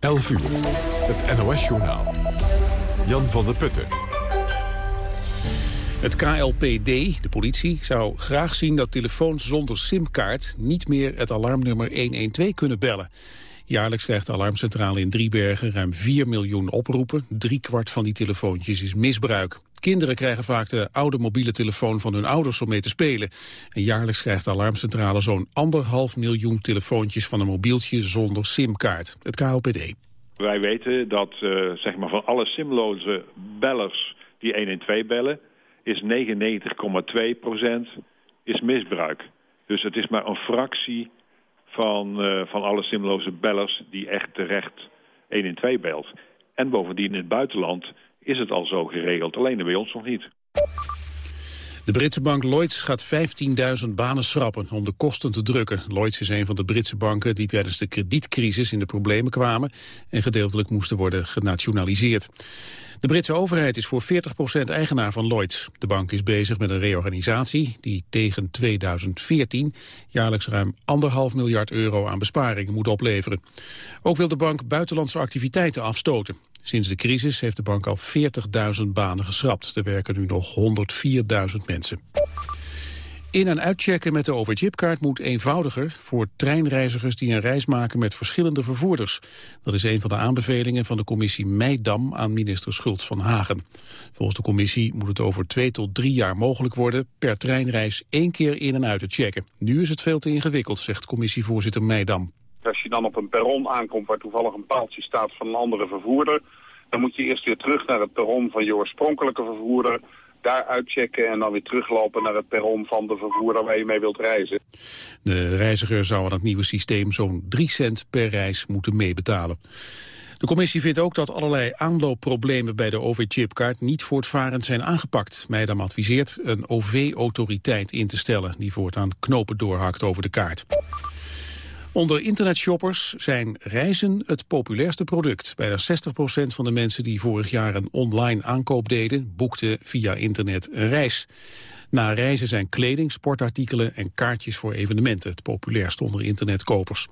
11 uur, het NOS-journaal. Jan van der Putten. Het KLPD, de politie, zou graag zien dat telefoons zonder simkaart... niet meer het alarmnummer 112 kunnen bellen. Jaarlijks krijgt de alarmcentrale in Driebergen ruim 4 miljoen oproepen. Drie kwart van die telefoontjes is misbruik. Kinderen krijgen vaak de oude mobiele telefoon van hun ouders om mee te spelen. En jaarlijks krijgt de alarmcentrale zo'n anderhalf miljoen telefoontjes van een mobieltje zonder simkaart. Het KLPD. Wij weten dat uh, zeg maar van alle simloze bellers die 112 bellen... is 99,2% is misbruik. Dus het is maar een fractie van, uh, van alle simloze bellers die echt terecht 112 belt. En bovendien in het buitenland is het al zo geregeld, alleen bij ons nog niet. De Britse bank Lloyds gaat 15.000 banen schrappen om de kosten te drukken. Lloyds is een van de Britse banken die tijdens de kredietcrisis in de problemen kwamen en gedeeltelijk moesten worden genationaliseerd. De Britse overheid is voor 40% eigenaar van Lloyds. De bank is bezig met een reorganisatie die tegen 2014 jaarlijks ruim anderhalf miljard euro aan besparingen moet opleveren. Ook wil de bank buitenlandse activiteiten afstoten. Sinds de crisis heeft de bank al 40.000 banen geschrapt. Er werken nu nog 104.000 mensen. In- en uitchecken met de overchipkaart moet eenvoudiger voor treinreizigers die een reis maken met verschillende vervoerders. Dat is een van de aanbevelingen van de commissie Meidam aan minister Schultz van Hagen. Volgens de commissie moet het over twee tot drie jaar mogelijk worden per treinreis één keer in- en uit te checken. Nu is het veel te ingewikkeld, zegt commissievoorzitter Meidam. Als je dan op een perron aankomt waar toevallig een paaltje staat van een andere vervoerder... dan moet je eerst weer terug naar het perron van je oorspronkelijke vervoerder... daar uitchecken en dan weer teruglopen naar het perron van de vervoerder waar je mee wilt reizen. De reiziger zou aan het nieuwe systeem zo'n 3 cent per reis moeten meebetalen. De commissie vindt ook dat allerlei aanloopproblemen bij de OV-chipkaart niet voortvarend zijn aangepakt. Meidam adviseert een OV-autoriteit in te stellen die voortaan knopen doorhakt over de kaart. Onder internetshoppers zijn reizen het populairste product. Bijna 60% van de mensen die vorig jaar een online aankoop deden... boekten via internet een reis. Na reizen zijn kleding, sportartikelen en kaartjes voor evenementen... het populairst onder internetkopers.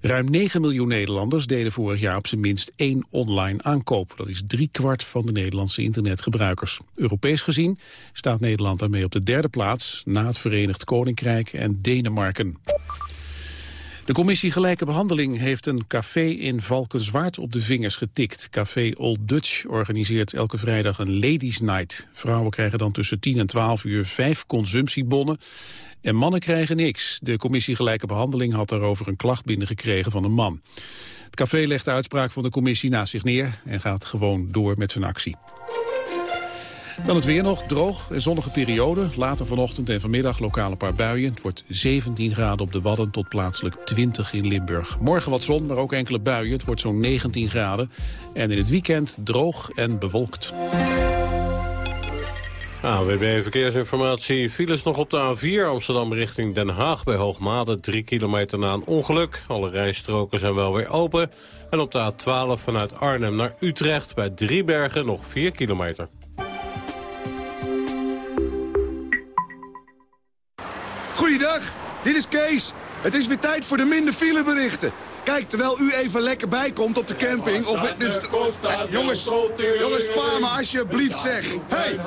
Ruim 9 miljoen Nederlanders deden vorig jaar op zijn minst één online aankoop. Dat is driekwart van de Nederlandse internetgebruikers. Europees gezien staat Nederland daarmee op de derde plaats... na het Verenigd Koninkrijk en Denemarken. De commissie Gelijke Behandeling heeft een café in Valkenswaard op de vingers getikt. Café Old Dutch organiseert elke vrijdag een Ladies Night. Vrouwen krijgen dan tussen 10 en 12 uur vijf consumptiebonnen. En mannen krijgen niks. De commissie Gelijke Behandeling had daarover een klacht binnengekregen van een man. Het café legt de uitspraak van de commissie naast zich neer en gaat gewoon door met zijn actie. Dan het weer nog, droog en zonnige periode. Later vanochtend en vanmiddag lokaal een paar buien. Het wordt 17 graden op de Wadden tot plaatselijk 20 in Limburg. Morgen wat zon, maar ook enkele buien. Het wordt zo'n 19 graden. En in het weekend droog en bewolkt. AWB Verkeersinformatie. Files nog op de A4 Amsterdam richting Den Haag bij Hoogmade. Drie kilometer na een ongeluk. Alle rijstroken zijn wel weer open. En op de A12 vanuit Arnhem naar Utrecht bij Driebergen nog 4 kilometer. Goeiedag, dit is Kees. Het is weer tijd voor de minder fileberichten. Kijk, terwijl u even lekker bijkomt op de camping... of dus, eh, jongens, jongens, spaar me alsjeblieft, zeg. Hey!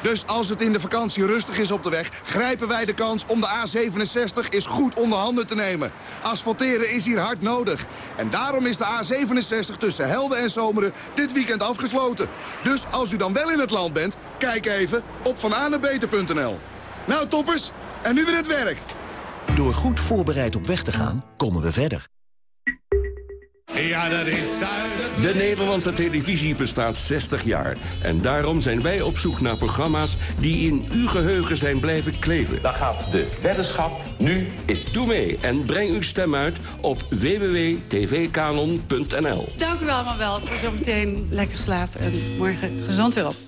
Dus als het in de vakantie rustig is op de weg... grijpen wij de kans om de A67 eens goed onder handen te nemen. Asfalteren is hier hard nodig. En daarom is de A67 tussen Helden en Zomeren dit weekend afgesloten. Dus als u dan wel in het land bent, kijk even op vananebeter.nl. Nou, toppers, en nu weer het werk. Door goed voorbereid op weg te gaan, komen we verder. Ja, dat is De Nederlandse televisie bestaat 60 jaar. En daarom zijn wij op zoek naar programma's die in uw geheugen zijn blijven kleven. Dan gaat de weddenschap nu in. Doe mee en breng uw stem uit op www.tvkanon.nl. Dank u wel, maar wel. Het was zo meteen lekker slapen en morgen gezond weer op.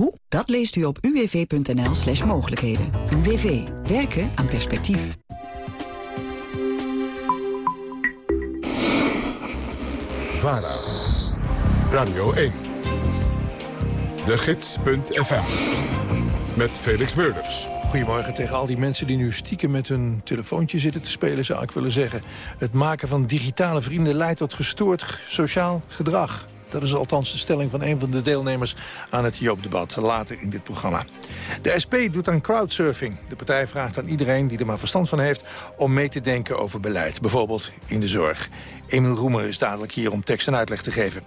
Hoe? Dat leest u op uwv.nl slash mogelijkheden. UWV. Werken aan perspectief. VARA. Radio 1. De Gids.fm. Met Felix Meurders. Goedemorgen tegen al die mensen die nu stiekem met hun telefoontje zitten te spelen, zou ik willen zeggen. Het maken van digitale vrienden leidt tot gestoord sociaal gedrag. Dat is althans de stelling van een van de deelnemers aan het Joop-debat, later in dit programma. De SP doet aan crowdsurfing. De partij vraagt aan iedereen die er maar verstand van heeft... om mee te denken over beleid, bijvoorbeeld in de zorg. Emil Roemer is dadelijk hier om tekst en uitleg te geven.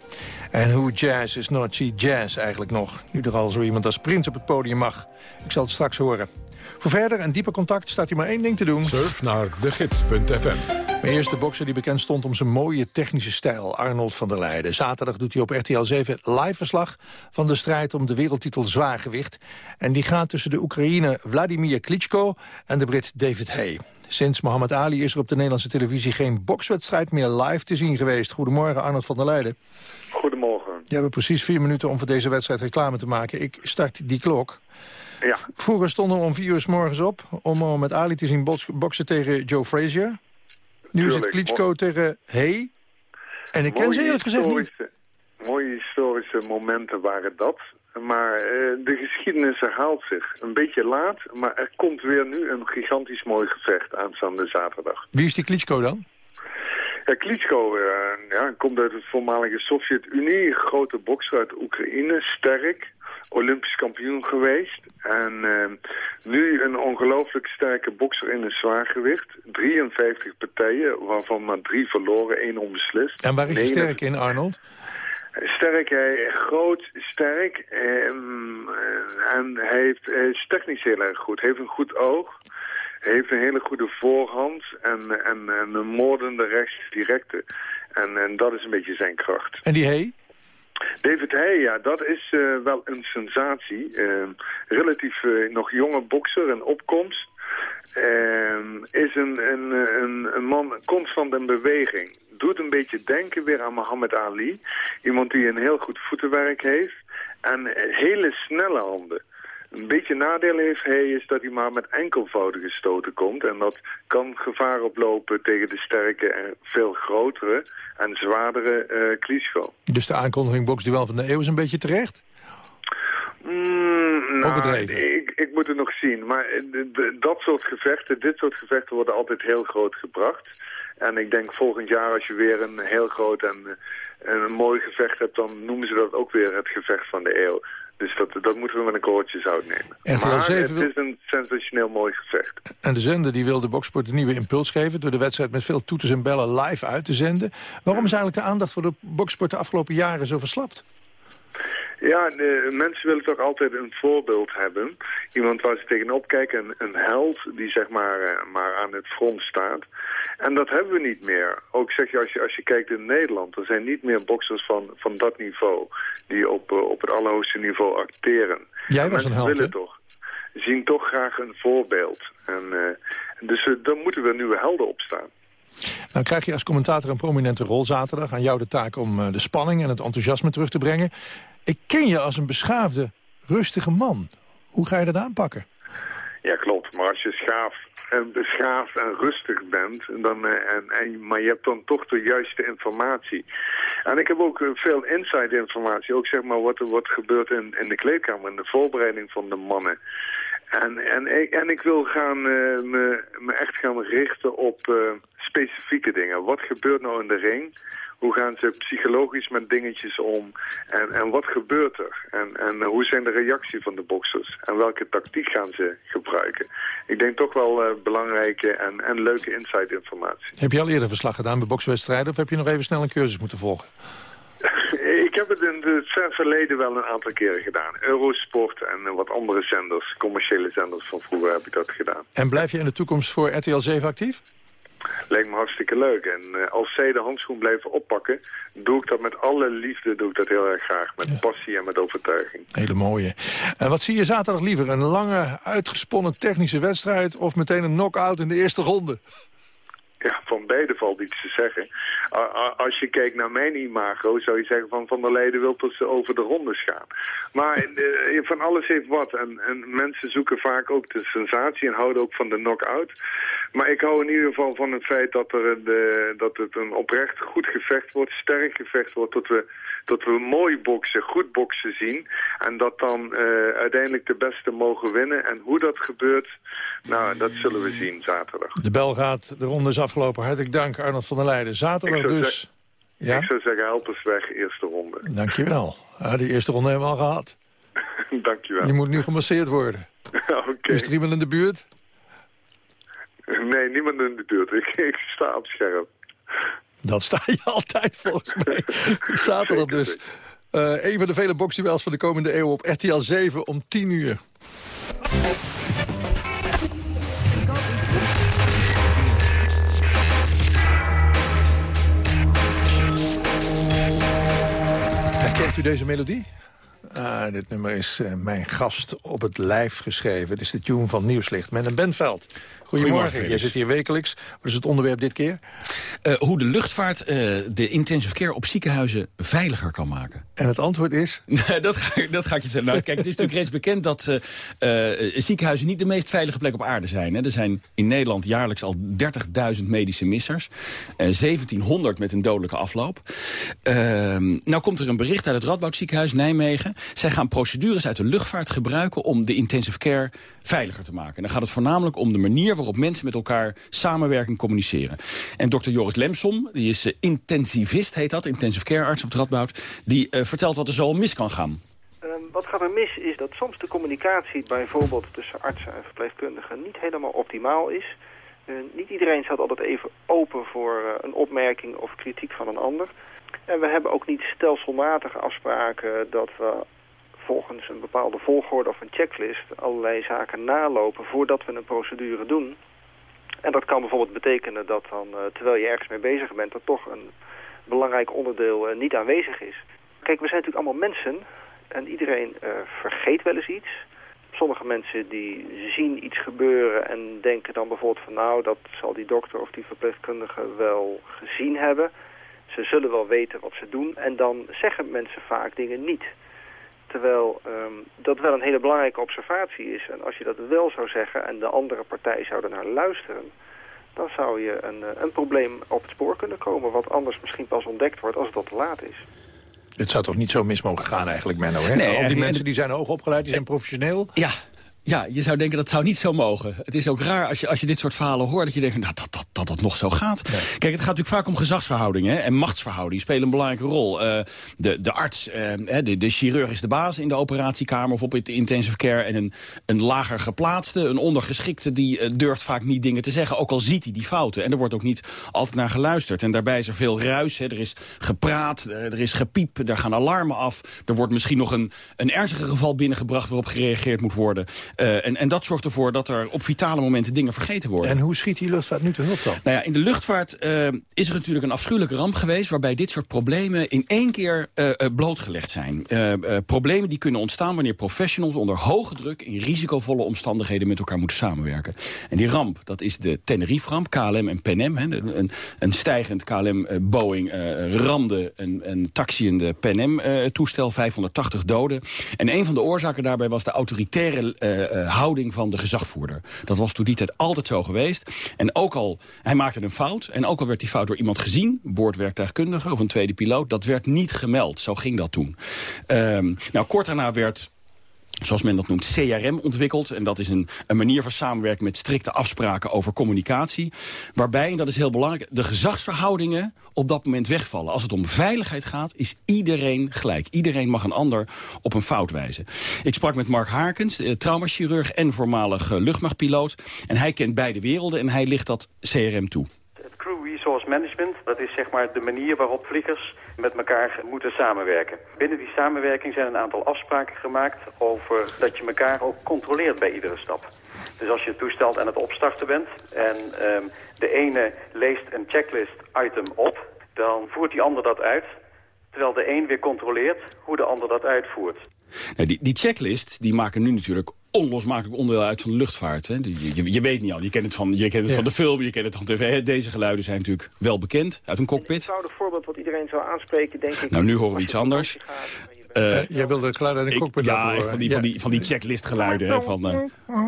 En hoe jazz is she jazz eigenlijk nog? Nu er al zo iemand als Prins op het podium mag. Ik zal het straks horen. Voor verder en dieper contact staat hier maar één ding te doen. Surf naar degids.fm. Mijn eerste bokser die bekend stond om zijn mooie technische stijl, Arnold van der Leijden. Zaterdag doet hij op RTL 7 live verslag van de strijd om de wereldtitel zwaargewicht. En die gaat tussen de Oekraïne Vladimir Klitschko en de Brit David Hay. Sinds Mohammed Ali is er op de Nederlandse televisie geen bokswedstrijd meer live te zien geweest. Goedemorgen Arnold van der Leijden. Goedemorgen. Je hebt precies vier minuten om voor deze wedstrijd reclame te maken. Ik start die klok. Ja. Vroeger stonden we om vier uur s morgens op om met Ali te zien boksen tegen Joe Frazier. Nu is het Klitschko tegen Hey. En ik ken ze eerlijk gezegd niet. Mooie historische momenten waren dat. Maar uh, de geschiedenis herhaalt zich. Een beetje laat, maar er komt weer nu een gigantisch mooi gevecht aanstaande zaterdag. Wie is die Klitschko dan? Ja, Klitschko uh, ja, komt uit het voormalige Sovjet-Unie. Grote bokser uit Oekraïne, sterk. Olympisch kampioen geweest. En uh, nu een ongelooflijk sterke bokser in een zwaargewicht. 53 partijen, waarvan maar drie verloren, één onbeslist. En waar is hij sterk in, Arnold? Sterk, hij groot, sterk. En, en hij, heeft, hij is technisch heel erg goed. Hij heeft een goed oog. Hij heeft een hele goede voorhand en, en, en een moordende rechts directe. En, en dat is een beetje zijn kracht. En die Hey? David Hey, ja, dat is uh, wel een sensatie. Uh, relatief uh, nog jonge bokser in opkomst. is een, een, een, een, man constant in beweging. Doet een beetje denken weer aan Muhammad Ali. Iemand die een heel goed voetenwerk heeft. En hele snelle handen. Een beetje nadeel heeft hij is dat hij maar met enkelvoudige stoten komt. En dat kan gevaar oplopen tegen de sterke en veel grotere en zwaardere uh, Klitschko. Dus de aankondiging boksduel van de eeuw is een beetje terecht? Mm, nou, Overdreven. Ik, ik moet het nog zien. Maar de, dat soort gevechten, dit soort gevechten worden altijd heel groot gebracht. En ik denk volgend jaar als je weer een heel groot en, en een mooi gevecht hebt... dan noemen ze dat ook weer het gevecht van de eeuw. Dus dat, dat moeten we met een korreltje zout nemen. RTL maar 7 het is een sensationeel mooi gevecht. En de zender die wil de boksport een nieuwe impuls geven... door de wedstrijd met veel toeters en bellen live uit te zenden. Waarom is eigenlijk de aandacht voor de boksport de afgelopen jaren zo verslapt? Ja, de mensen willen toch altijd een voorbeeld hebben. Iemand waar ze tegenop kijken, een, een held die zeg maar, uh, maar aan het front staat. En dat hebben we niet meer. Ook zeg je als je, als je kijkt in Nederland, er zijn niet meer boxers van, van dat niveau die op, uh, op het allerhoogste niveau acteren. Jij was een held, willen toch, zien toch graag een voorbeeld. En, uh, dus dan moeten er nieuwe helden opstaan. Nou krijg je als commentator een prominente rol zaterdag. Aan jou de taak om de spanning en het enthousiasme terug te brengen. Ik ken je als een beschaafde, rustige man. Hoe ga je dat aanpakken? Ja, klopt. Maar als je schaaf beschaafd en rustig bent, dan, en, en, maar je hebt dan toch de juiste informatie. En ik heb ook veel inside informatie, ook zeg maar wat er wordt gebeurd in, in de kleedkamer, in de voorbereiding van de mannen. En, en, ik, en ik wil gaan, uh, me, me echt gaan richten op specifieke dingen. Wat gebeurt nou in de ring? Hoe gaan ze psychologisch met dingetjes om? En, en wat gebeurt er? En, en hoe zijn de reacties van de boxers? En welke tactiek gaan ze gebruiken? Ik denk toch wel uh, belangrijke en, en leuke inside-informatie. Heb je al eerder verslag gedaan bij bokswedstrijden... of heb je nog even snel een cursus moeten volgen? Ik heb het in het verleden wel een aantal keren gedaan. Eurosport en wat andere zenders, commerciële zenders van vroeger heb ik dat gedaan. En blijf je in de toekomst voor RTL 7 actief? Lijkt me hartstikke leuk. En uh, als zij de handschoen blijven oppakken, doe ik dat met alle liefde, doe ik dat heel erg graag. Met passie en met overtuiging. Hele mooie. En wat zie je zaterdag liever? Een lange, uitgesponnen technische wedstrijd of meteen een knock-out in de eerste ronde? Ja, van beide valt iets te zeggen. Als je kijkt naar mijn imago, zou je zeggen van Van der Leiden wil dat ze over de rondes gaan. Maar eh, van alles heeft wat. En, en, mensen zoeken vaak ook de sensatie en houden ook van de knock-out. Maar ik hou in ieder geval van het feit dat, er de, dat het een oprecht goed gevecht wordt, sterk gevecht wordt, dat we, dat we mooi boksen, goed boksen zien. En dat dan uiteindelijk de beste mogen winnen. En hoe dat gebeurt, nou, dat zullen we zien zaterdag. De bel gaat, de ronde is afgelopen. Hartelijk dank Arnold van der Leijden. Zaterdag dus... Ja? Ik zou zeggen, help eens weg, eerste ronde. Dankjewel. Ja, die eerste ronde hebben we al gehad. Dankjewel. Je moet nu gemasseerd worden. Is er iemand in de buurt? Nee, niemand in de buurt. Ik, ik sta op scherp. Dat sta je altijd volgens mij. Zaterdag dus. Uh, een van de vele boxduels van de komende eeuw op RTL 7 om 10 uur. Herkent u deze melodie? Ah, dit nummer is uh, mijn gast op het lijf geschreven. Het is de tune van Nieuwslicht met een Benveld. Goedemorgen. Jij zit hier wekelijks. Wat is het onderwerp dit keer? Uh, hoe de luchtvaart uh, de intensive care op ziekenhuizen veiliger kan maken. En het antwoord is? dat, ga, dat ga ik je vertellen. Nou, kijk, het is natuurlijk reeds bekend dat uh, ziekenhuizen niet de meest veilige plek op aarde zijn. Hè. Er zijn in Nederland jaarlijks al 30.000 medische missers. 1700 met een dodelijke afloop. Ehm, nou komt er een bericht uit het Radboud ziekenhuis Nijmegen. Zij gaan procedures uit de luchtvaart gebruiken om de intensive care veiliger te maken. En dan gaat het voornamelijk om de manier waarop mensen met elkaar samenwerken en communiceren. En dokter Joris Lemsom, die is uh, intensivist, heet dat, intensive care arts op het Radboud, die uh, vertelt wat er zo mis kan gaan. Uh, wat gaat er mis is dat soms de communicatie bijvoorbeeld tussen artsen en verpleegkundigen niet helemaal optimaal is. Eh, niet iedereen staat altijd even open voor een opmerking of kritiek van een ander. En we hebben ook niet stelselmatige afspraken dat we volgens een bepaalde volgorde of een checklist allerlei zaken nalopen voordat we een procedure doen. En dat kan bijvoorbeeld betekenen dat dan, uh, terwijl je ergens mee bezig bent, dat toch een belangrijk onderdeel uh, niet aanwezig is. Kijk, we zijn natuurlijk allemaal mensen en iedereen uh, vergeet wel eens iets. Sommige mensen die zien iets gebeuren en denken dan bijvoorbeeld van nou, dat zal die dokter of die verpleegkundige wel gezien hebben. Ze zullen wel weten wat ze doen en dan zeggen mensen vaak dingen niet. Terwijl um, dat wel een hele belangrijke observatie is. En als je dat wel zou zeggen en de andere partij zou er naar luisteren... dan zou je een, eh, een probleem op het spoor kunnen komen... wat anders misschien pas ontdekt wordt als het al te laat is. Het zou toch niet zo mis mogen gaan eigenlijk, Menno? Hè? Nee, Al die mensen die zijn hoog opgeleid, die zijn professioneel. Ja, ja, je zou denken dat zou niet zo mogen. Het is ook raar als je, als je dit soort verhalen hoort... dat je denkt nou, dat, dat, dat dat nog zo gaat. Kijk, het gaat natuurlijk vaak om gezagsverhoudingen. Hè, en machtsverhoudingen spelen een belangrijke rol. Uh, de, de arts, uh, de, de chirurg is de baas in de operatiekamer... of op het intensive care. En een, een lager geplaatste, een ondergeschikte... die uh, durft vaak niet dingen te zeggen. Ook al ziet hij die fouten. En er wordt ook niet altijd naar geluisterd. En daarbij is er veel ruis. Hè. Er is gepraat, er is gepiep, er gaan alarmen af. Er wordt misschien nog een, een ernstiger geval binnengebracht... waarop gereageerd moet worden... Uh, en, en dat zorgt ervoor dat er op vitale momenten dingen vergeten worden. En hoe schiet die luchtvaart nu te hulp dan? Nou ja, in de luchtvaart uh, is er natuurlijk een afschuwelijke ramp geweest... waarbij dit soort problemen in één keer uh, blootgelegd zijn. problemen die kunnen ontstaan wanneer professionals onder hoge druk... in risicovolle omstandigheden met elkaar moeten samenwerken. En die ramp, dat is de Tenerife-ramp, KLM en PNM. Hè, een, een stijgend KLM-Boeing ramde een, een taxiende PNM-toestel, 580 doden. En een van de oorzaken daarbij was de autoritaire houding van de gezagvoerder. Dat was toen die tijd altijd zo geweest. En ook al, hij maakte een fout. En ook al werd die fout door iemand gezien, boordwerktuigkundige of een tweede piloot, dat werd niet gemeld. Zo ging dat toen. Um, nou, kort daarna werd zoals men dat noemt, CRM ontwikkeld. En dat is een, een manier van samenwerken met strikte afspraken over communicatie. Waarbij, en dat is heel belangrijk, de gezagsverhoudingen op dat moment wegvallen. Als het om veiligheid gaat, is iedereen gelijk. Iedereen mag een ander op een fout wijzen. Ik sprak met Mark Harkens, eh, traumachirurg en voormalig eh, luchtmachtpiloot. En hij kent beide werelden en hij ligt dat CRM toe. Het resource management, dat is zeg maar de manier waarop vliegers met elkaar moeten samenwerken. Binnen die samenwerking zijn een aantal afspraken gemaakt over dat je elkaar ook controleert bij iedere stap. Dus als je toestelt aan het opstarten bent en um, De ene leest een checklist item op, dan voert die ander dat uit... terwijl de een weer controleert hoe de ander dat uitvoert. Nou, die, die die maken nu natuurlijk onlosmakelijk onderdeel uit van de luchtvaart. Hè. Je, je, je, weet niet al, je kent het, van, je kent het Ja. van de film, je kent het van tv. Deze geluiden zijn natuurlijk wel bekend uit een Een cockpit. eenvoudig voorbeeld wat iedereen zou aanspreken, denk ik... Nou, nu horen we iets anders. Eh, Jij wilde het geluid uit de ik- cockpit ja, laten horen. echt van die, van die, van die checklist geluiden. Hè, van, eh,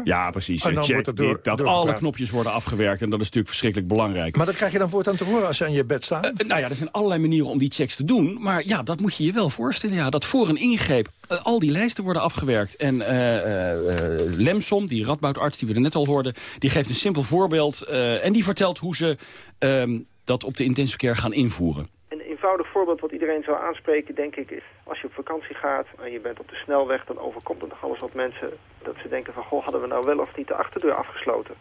ja, precies. En dan Check wordt het door- dit, dat alle knopjes worden afgewerkt. En dat is natuurlijk verschrikkelijk belangrijk. Maar dat krijg je dan voortaan te horen als je aan je bed staat? Eh, nou ja, er zijn allerlei manieren om die checks te doen. Maar ja, dat moet je je wel voorstellen. Ja, dat voor een ingreep eh, al die lijsten worden afgewerkt. En eh eh, eh, Lemsom, die radboudarts die we er net al hoorden... die geeft een simpel voorbeeld. eh, en die vertelt hoe ze ehm, dat op de intensive care gaan invoeren. Een eenvoudig voorbeeld wat iedereen zou aanspreken, denk ik, is... als je op vakantie gaat en je bent op de snelweg... dan overkomt er nog alles wat mensen dat ze denken van... goh, hadden we nou wel of niet de achterdeur afgesloten?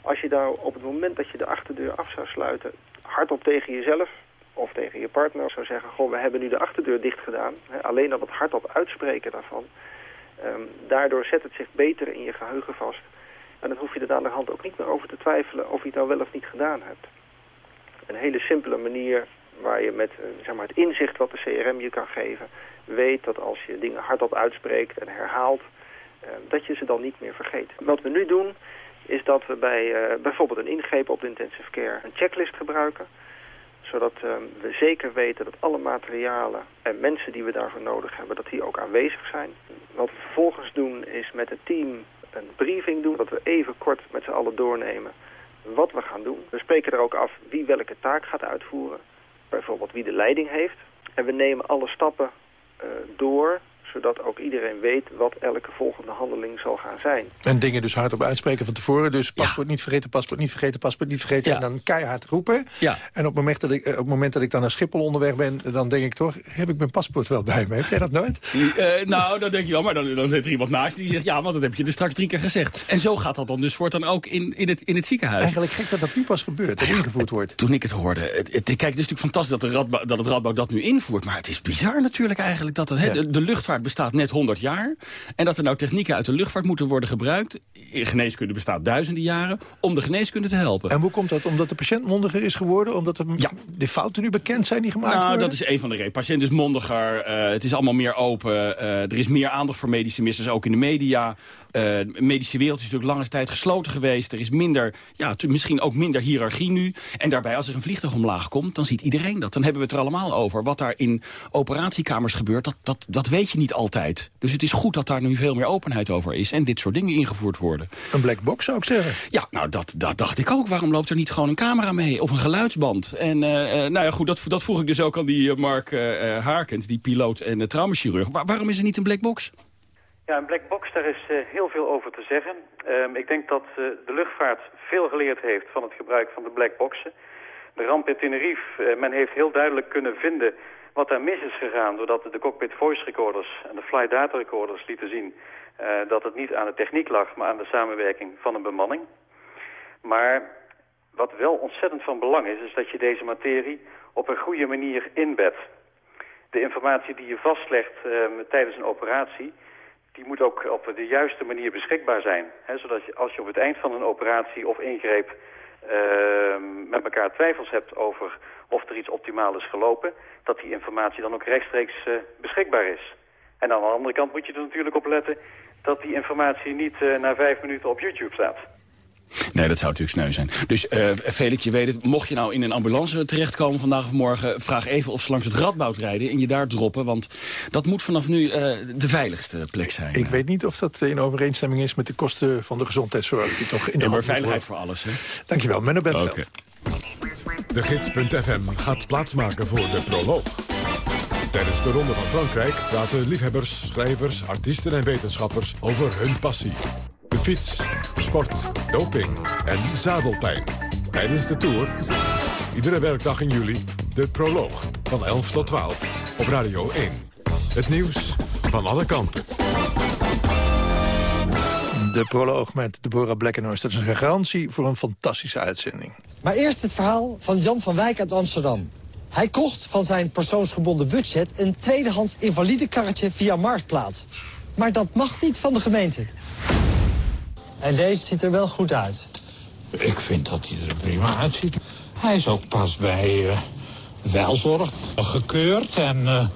Als je nou op het moment dat je de achterdeur af zou sluiten... hardop tegen jezelf of tegen je partner zou zeggen... goh, we hebben nu de achterdeur dicht gedaan. Alleen al het hardop uitspreken daarvan... ehm, daardoor zet het zich beter in je geheugen vast. En dan hoef je er aan de hand ook niet meer over te twijfelen... of je het nou wel of niet gedaan hebt een hele simpele manier waar je met eh, zeg maar, het inzicht wat de CRM je kan geven... weet dat als je dingen hardop uitspreekt en herhaalt... eh, dat je ze dan niet meer vergeet. Wat we nu doen is dat we bij eh, bijvoorbeeld een ingreep op de intensive care... een checklist gebruiken zodat we zeker weten dat alle materialen en mensen die we daarvoor nodig hebben... dat die ook aanwezig zijn. Wat we vervolgens doen is met het team een briefing doen... dat we even kort met z'n allen doornemen wat we gaan doen. We spreken er ook af wie welke taak gaat uitvoeren. Bijvoorbeeld wie de leiding heeft. En we nemen alle stappen eh, door, zodat ook iedereen weet wat elke volgende handeling zal gaan zijn. En dingen dus hardop uitspreken van tevoren. Dus paspoort niet vergeten, paspoort niet vergeten, paspoort niet vergeten. En dan keihard roepen. Ja. En op het, moment dat ik, eh, op het moment dat ik dan naar Schiphol onderweg ben... dan denk ik toch, heb ik mijn paspoort wel bij me? Heb jij dat nooit? Eh, nou, dat denk je wel, maar dan, dan zit er iemand naast je die zegt... ja, want dat heb je er straks drie keer gezegd. En zo gaat dat dan dus voortaan ook in, in, het, in het ziekenhuis. Eigenlijk gek dat dat nu pas gebeurt, dat ingevoerd wordt. Toen ik het hoorde, het, het- kijk, het is natuurlijk fantastisch dat, de Radbouw, dat het Radbouw dat nu invoert. Maar het is bizar natuurlijk eigenlijk dat het, de luchtvaart bestaat net 100 jaar. En dat er nou technieken uit de luchtvaart moeten worden gebruikt. Geneeskunde bestaat duizenden jaren om de geneeskunde te helpen. En hoe komt dat? Omdat de patiënt mondiger is geworden? Omdat de, de fouten nu bekend zijn die gemaakt Nou, worden? dat is een van de redenen. Patiënt is mondiger, eh, het is allemaal meer open. eh, er is meer aandacht voor medische missers, ook in de media. Eh, de medische wereld is natuurlijk lange tijd gesloten geweest. Er is minder, ja, misschien ook minder hiërarchie nu. En daarbij, als er een vliegtuig omlaag komt, dan ziet iedereen dat. Dan hebben we het er allemaal over. Wat daar in operatiekamers gebeurt, dat, dat, dat weet je niet altijd. Dus het is goed dat daar nu veel meer openheid over is. En dit soort dingen ingevoerd worden. Een black box zou ik zeggen. Ja, nou, dat, dat dacht ik ook. Waarom loopt er niet gewoon een camera mee? Of een geluidsband? En eh, eh, nou ja, goed, dat, dat vroeg ik dus ook aan die eh, Mark eh, eh, Harkens, die piloot en uh, traumachirurg. Waar- waarom is er niet een black box? Ja, een black box, daar is eh, heel veel over te zeggen. Ehm, ik denk dat eh, de luchtvaart veel geleerd heeft van het gebruik van de black boxen. De ramp in Tenerife, eh, men heeft heel duidelijk kunnen vinden wat daar mis is gegaan... doordat de cockpit voice recorders en de flight data recorders lieten zien... dat het niet aan de techniek lag, maar aan de samenwerking van een bemanning. Maar wat wel ontzettend van belang is, is dat je deze materie op een goede manier inbedt. De informatie die je vastlegt ehm, tijdens een operatie, die moet ook op de juiste manier beschikbaar zijn. Hè, zodat je, als je op het eind van een operatie of ingreep ehm, met elkaar twijfels hebt over of er iets optimaal is gelopen, dat die informatie dan ook rechtstreeks eh, beschikbaar is. En aan de andere kant moet je er natuurlijk op letten dat die informatie niet eh, na vijf minuten op YouTube staat. Nee, dat zou natuurlijk sneu zijn. Dus eh Felix, je weet het, mocht je nou in een ambulance terechtkomen vandaag of morgen... vraag even of ze langs het radboud rijden en je daar droppen. Want dat moet vanaf nu eh, de veiligste plek zijn. Ik weet niet of dat in overeenstemming is met de kosten van de gezondheidszorg. Die toch in de Ja, maar veiligheid voor alles, hè? Dankjewel, Menno Bentveld. Oké. De Gids.fm gaat plaatsmaken voor de proloog. Tijdens de Ronde van Frankrijk praten liefhebbers, schrijvers, artiesten en wetenschappers over hun passie. De fiets, sport, doping en zadelpijn. Tijdens de Tour, iedere werkdag in juli, de proloog van 11 tot 12 op Radio 1. Het nieuws van alle kanten. De proloog met Deborah Blekkenhorst. Dat is een garantie voor een fantastische uitzending. Maar eerst het verhaal van Jan van Wijk uit Amsterdam. Hij kocht van zijn persoonsgebonden budget een tweedehands invalide karretje via Marktplaats. Maar dat mag niet van de gemeente. En deze ziet er wel goed uit. Ik vind dat hij er prima uitziet. Hij is ook pas bij uh, welzorg gekeurd en uh,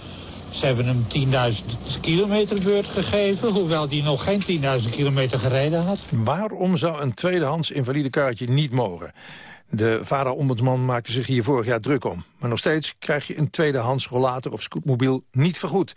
ze hebben hem 10.000 kilometer beurt gegeven... hoewel hij nog geen 10.000 kilometer gereden had. Waarom zou een tweedehands invalide kaartje niet mogen? De vader-ombudsman maakte zich hier vorig jaar druk om. Maar nog steeds krijg je een tweedehands rollator of scootmobiel niet vergoed.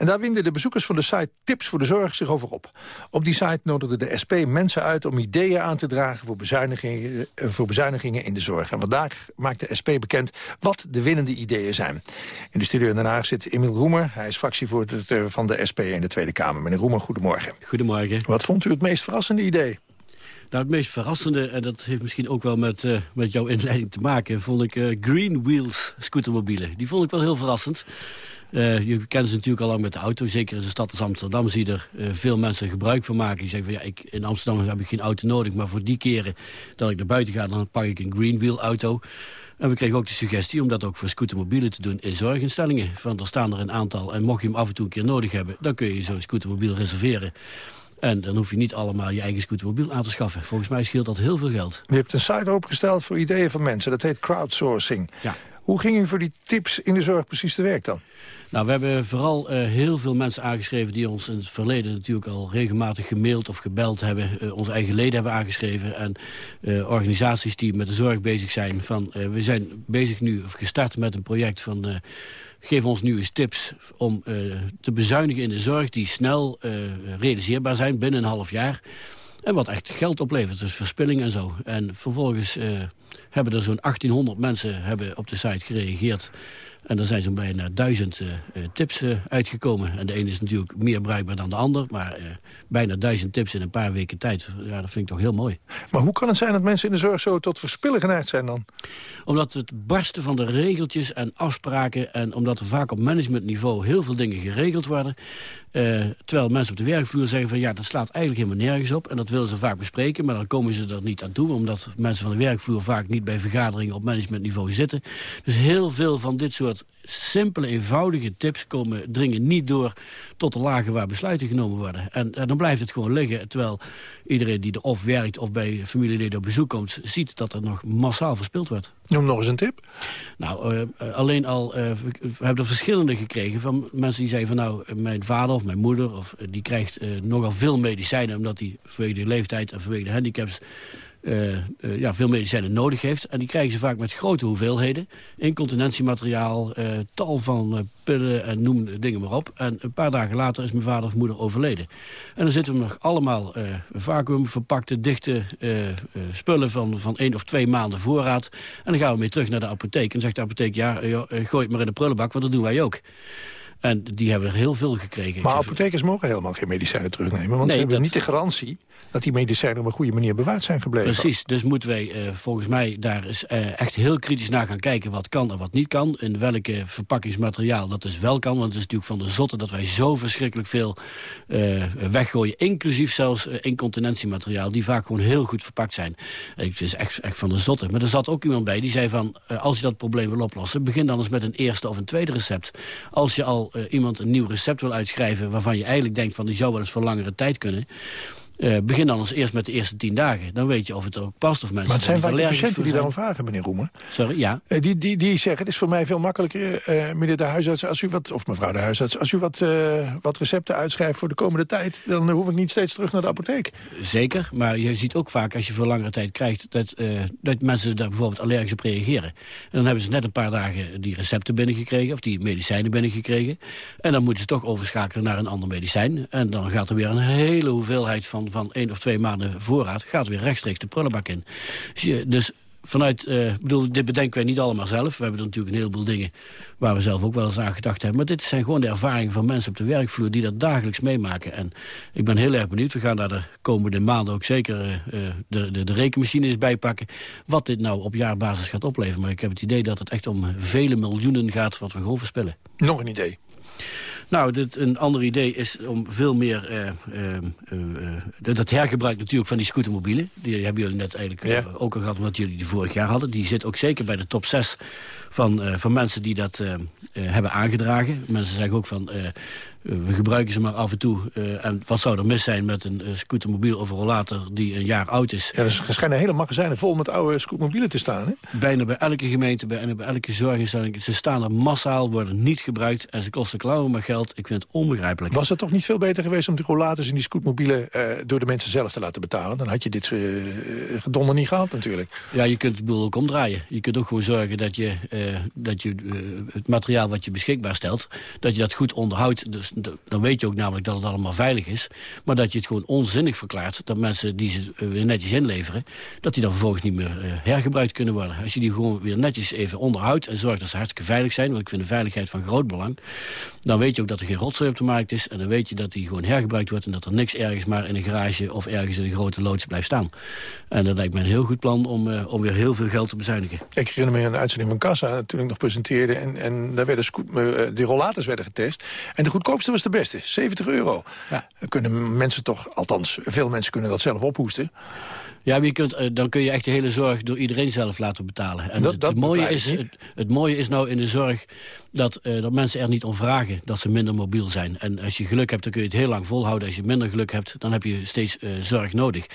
En daar winden de bezoekers van de site Tips voor de Zorg zich over op. Op die site nodigde de SP mensen uit om ideeën aan te dragen... voor bezuinigingen, eh, voor bezuinigingen in de zorg. En vandaag maakt de SP bekend wat de winnende ideeën zijn. In de studio in Den Haag zit Emiel Roemer. Hij is fractievoorzitter van de SP in de Tweede Kamer. Meneer Roemer, goedemorgen. Goedemorgen. Wat vond u het meest verrassende idee? Nou, het meest verrassende, en dat heeft misschien ook wel met, uh, met jouw inleiding te maken... vond ik uh, Green Wheels scootermobielen. Die vond ik wel heel verrassend. Uh, je kent ze natuurlijk al lang met de auto. Zeker in de stad als Amsterdam zie je er veel mensen gebruik van maken. Die zeggen van ja, ik, in Amsterdam heb ik geen auto nodig. Maar voor die keren dat ik naar buiten ga, dan pak ik een Green Wheel auto. En we kregen ook de suggestie om dat ook voor scootermobielen te doen in zorginstellingen. Van er staan er een aantal en mocht je hem af en toe een keer nodig hebben... dan kun je zo'n scootermobiel reserveren. En dan hoef je niet allemaal je eigen scootermobiel aan te schaffen. Volgens mij scheelt dat heel veel geld. Je hebt een site opgesteld voor ideeën van mensen. Dat heet crowdsourcing. Ja. Hoe ging u voor die tips in de zorg precies te werk dan? Nou, we hebben vooral uh, heel veel mensen aangeschreven... die ons in het verleden natuurlijk al regelmatig gemaild of gebeld hebben. Uh, onze eigen leden hebben aangeschreven. En uh, organisaties die met de zorg bezig zijn. Van, we zijn bezig nu, of gestart met een project van geef ons nu eens tips om te bezuinigen in de zorg... die snel realiseerbaar zijn binnen een half jaar. En wat echt geld oplevert, dus verspilling en zo. En vervolgens hebben er zo'n 1800 mensen hebben op de site gereageerd... En er zijn zo'n bijna duizend uh, tips uh, uitgekomen. En de ene is natuurlijk meer bruikbaar dan de ander. Maar uh, bijna duizend tips in een paar weken tijd. Ja, dat vind ik toch heel mooi. Maar hoe kan het zijn dat mensen in de zorg zo tot verspillen geneigd zijn dan? Omdat het barsten van de regeltjes en afspraken... en omdat er vaak op managementniveau heel veel dingen geregeld worden... Uh, terwijl mensen op de werkvloer zeggen van ja, dat slaat eigenlijk helemaal nergens op. En dat willen ze vaak bespreken, maar dan komen ze er niet aan toe. Omdat mensen van de werkvloer vaak niet bij vergaderingen op managementniveau zitten. Dus heel veel van dit soort simpele, eenvoudige tips komen, dringen niet door tot de lagen waar besluiten genomen worden. En, en dan blijft het gewoon liggen, terwijl iedereen die er of werkt of bij familieleden op bezoek komt, ziet dat er nog massaal verspild wordt. Noem nog eens een tip. Nou, uh, alleen al, uh, we hebben er verschillende gekregen van mensen die zeiden van nou, mijn vader of mijn moeder, of, die krijgt uh, nogal veel medicijnen omdat hij vanwege de leeftijd en vanwege de handicaps uh, uh, ja, veel medicijnen nodig heeft. En die krijgen ze vaak met grote hoeveelheden. Incontinentiemateriaal, uh, tal van pillen en noem dingen maar op. En een paar dagen later is mijn vader of moeder overleden. En dan zitten we nog allemaal vacuümverpakte, dichte spullen van, van één of twee maanden voorraad. En dan gaan we mee terug naar de apotheek. En dan zegt de apotheek, ja, gooi het maar in de prullenbak, want dat doen wij ook. En die hebben er heel veel gekregen. Maar apothekers mogen helemaal geen medicijnen terugnemen. Want nee, ze hebben dat... niet de garantie dat die medicijnen op een goede manier bewaard zijn gebleven. Precies, dus moeten wij uh, volgens mij daar uh, echt heel kritisch naar gaan kijken... wat kan en wat niet kan. In welke verpakkingsmateriaal dat dus wel kan. Want het is natuurlijk van de zotte dat wij zo verschrikkelijk veel uh, weggooien. Inclusief zelfs incontinentiemateriaal, die vaak gewoon heel goed verpakt zijn. Het is echt, echt van de zotte. Maar er zat ook iemand bij die zei van... als je dat probleem wil oplossen, begin dan eens met een eerste of een tweede recept. Als je al iemand een nieuw recept wil uitschrijven... waarvan je eigenlijk denkt van die zou wel eens voor langere tijd kunnen... Uh, begin dan eens eerst met de eerste tien dagen. Dan weet je of het ook past of mensen... Maar het zijn vaak de patiënten die daarom vragen, meneer Roemer. Sorry, ja. Uh, die, die, die zeggen, het is voor mij veel makkelijker, uh, meneer de huisarts... Als u wat, of mevrouw de huisarts, als u wat, wat recepten uitschrijft voor de komende tijd... dan hoef ik niet steeds terug naar de apotheek. Zeker, maar je ziet ook vaak als je voor langere tijd krijgt... dat, dat mensen daar bijvoorbeeld allergisch op reageren. En dan hebben ze net een paar dagen die recepten binnengekregen... of die medicijnen binnengekregen. En dan moeten ze toch overschakelen naar een ander medicijn. En dan gaat er weer een hele hoeveelheid van van één of twee maanden voorraad... gaat weer rechtstreeks de prullenbak in. Dus, vanuit, uh, bedoel, dit bedenken wij niet allemaal zelf. We hebben natuurlijk een heleboel dingen waar we zelf ook wel eens aan gedacht hebben. Maar dit zijn gewoon de ervaringen van mensen op de werkvloer die dat dagelijks meemaken. En ik ben heel erg benieuwd. We gaan daar de komende maanden ook zeker uh, de, de, de rekenmachines bij pakken. Wat dit nou op jaarbasis gaat opleveren. Maar ik heb het idee dat het echt om vele miljoenen gaat wat we gewoon verspillen. Nog een idee. Nou, dit, een ander idee is om veel meer... Uh, uh, uh, dat hergebruik natuurlijk van die scootermobielen. Die hebben jullie net eigenlijk ja. ook al gehad... omdat jullie die vorig jaar hadden. Die zit ook zeker bij de top 6 van, van mensen die dat hebben aangedragen. Mensen zeggen ook van... we gebruiken ze maar af en toe. Uh, en wat zou er mis zijn met een uh, scootermobiel of een rollator die een jaar oud is? Ja, er schijnen hele magazijnen vol met oude scootermobielen te staan. Hè? Bijna bij elke gemeente bij, en bij elke zorginstelling. Ze staan er massaal, worden niet gebruikt en ze kosten klauwen maar geld. Ik vind het onbegrijpelijk. Was het toch niet veel beter geweest om die rollators en die scootmobielen uh, door de mensen zelf te laten betalen? Dan had je dit gedonder niet gehad natuurlijk. Ja, je kunt het boel ook omdraaien. Je kunt ook gewoon zorgen dat je, dat je het materiaal wat je beschikbaar stelt... dat je dat goed onderhoudt. Dus dan weet je ook namelijk dat het allemaal veilig is. Maar dat je het gewoon onzinnig verklaart... dat mensen die ze eh, weer netjes inleveren... dat die dan vervolgens niet meer hergebruikt kunnen worden. Als je die gewoon weer netjes even onderhoudt... en zorgt dat ze hartstikke veilig zijn... want ik vind de veiligheid van groot belang... dan weet je ook dat er geen rotzooi op de markt is... en dan weet je dat die gewoon hergebruikt wordt... en dat er niks ergens maar in een garage of ergens in een grote loods blijft staan. En dat lijkt me een heel goed plan om, om weer heel veel geld te bezuinigen. Ik herinner me een uitzending van Kassa toen ik nog presenteerde... en, en daar werden die rollators werden getest. En de goedkoopste was de beste, 70 euro. Ja. Dan kunnen mensen toch, althans veel mensen kunnen dat zelf ophoesten. Ja, maar je kunt, eh, dan kun je echt de hele zorg door iedereen zelf laten betalen. En dat, het, dat mooie is, het, het, mooie is nou in de zorg dat, uh, dat mensen er niet om vragen dat ze minder mobiel zijn. En als je geluk hebt, dan kun je het heel lang volhouden. Als je minder geluk hebt, dan heb je steeds uh, zorg nodig.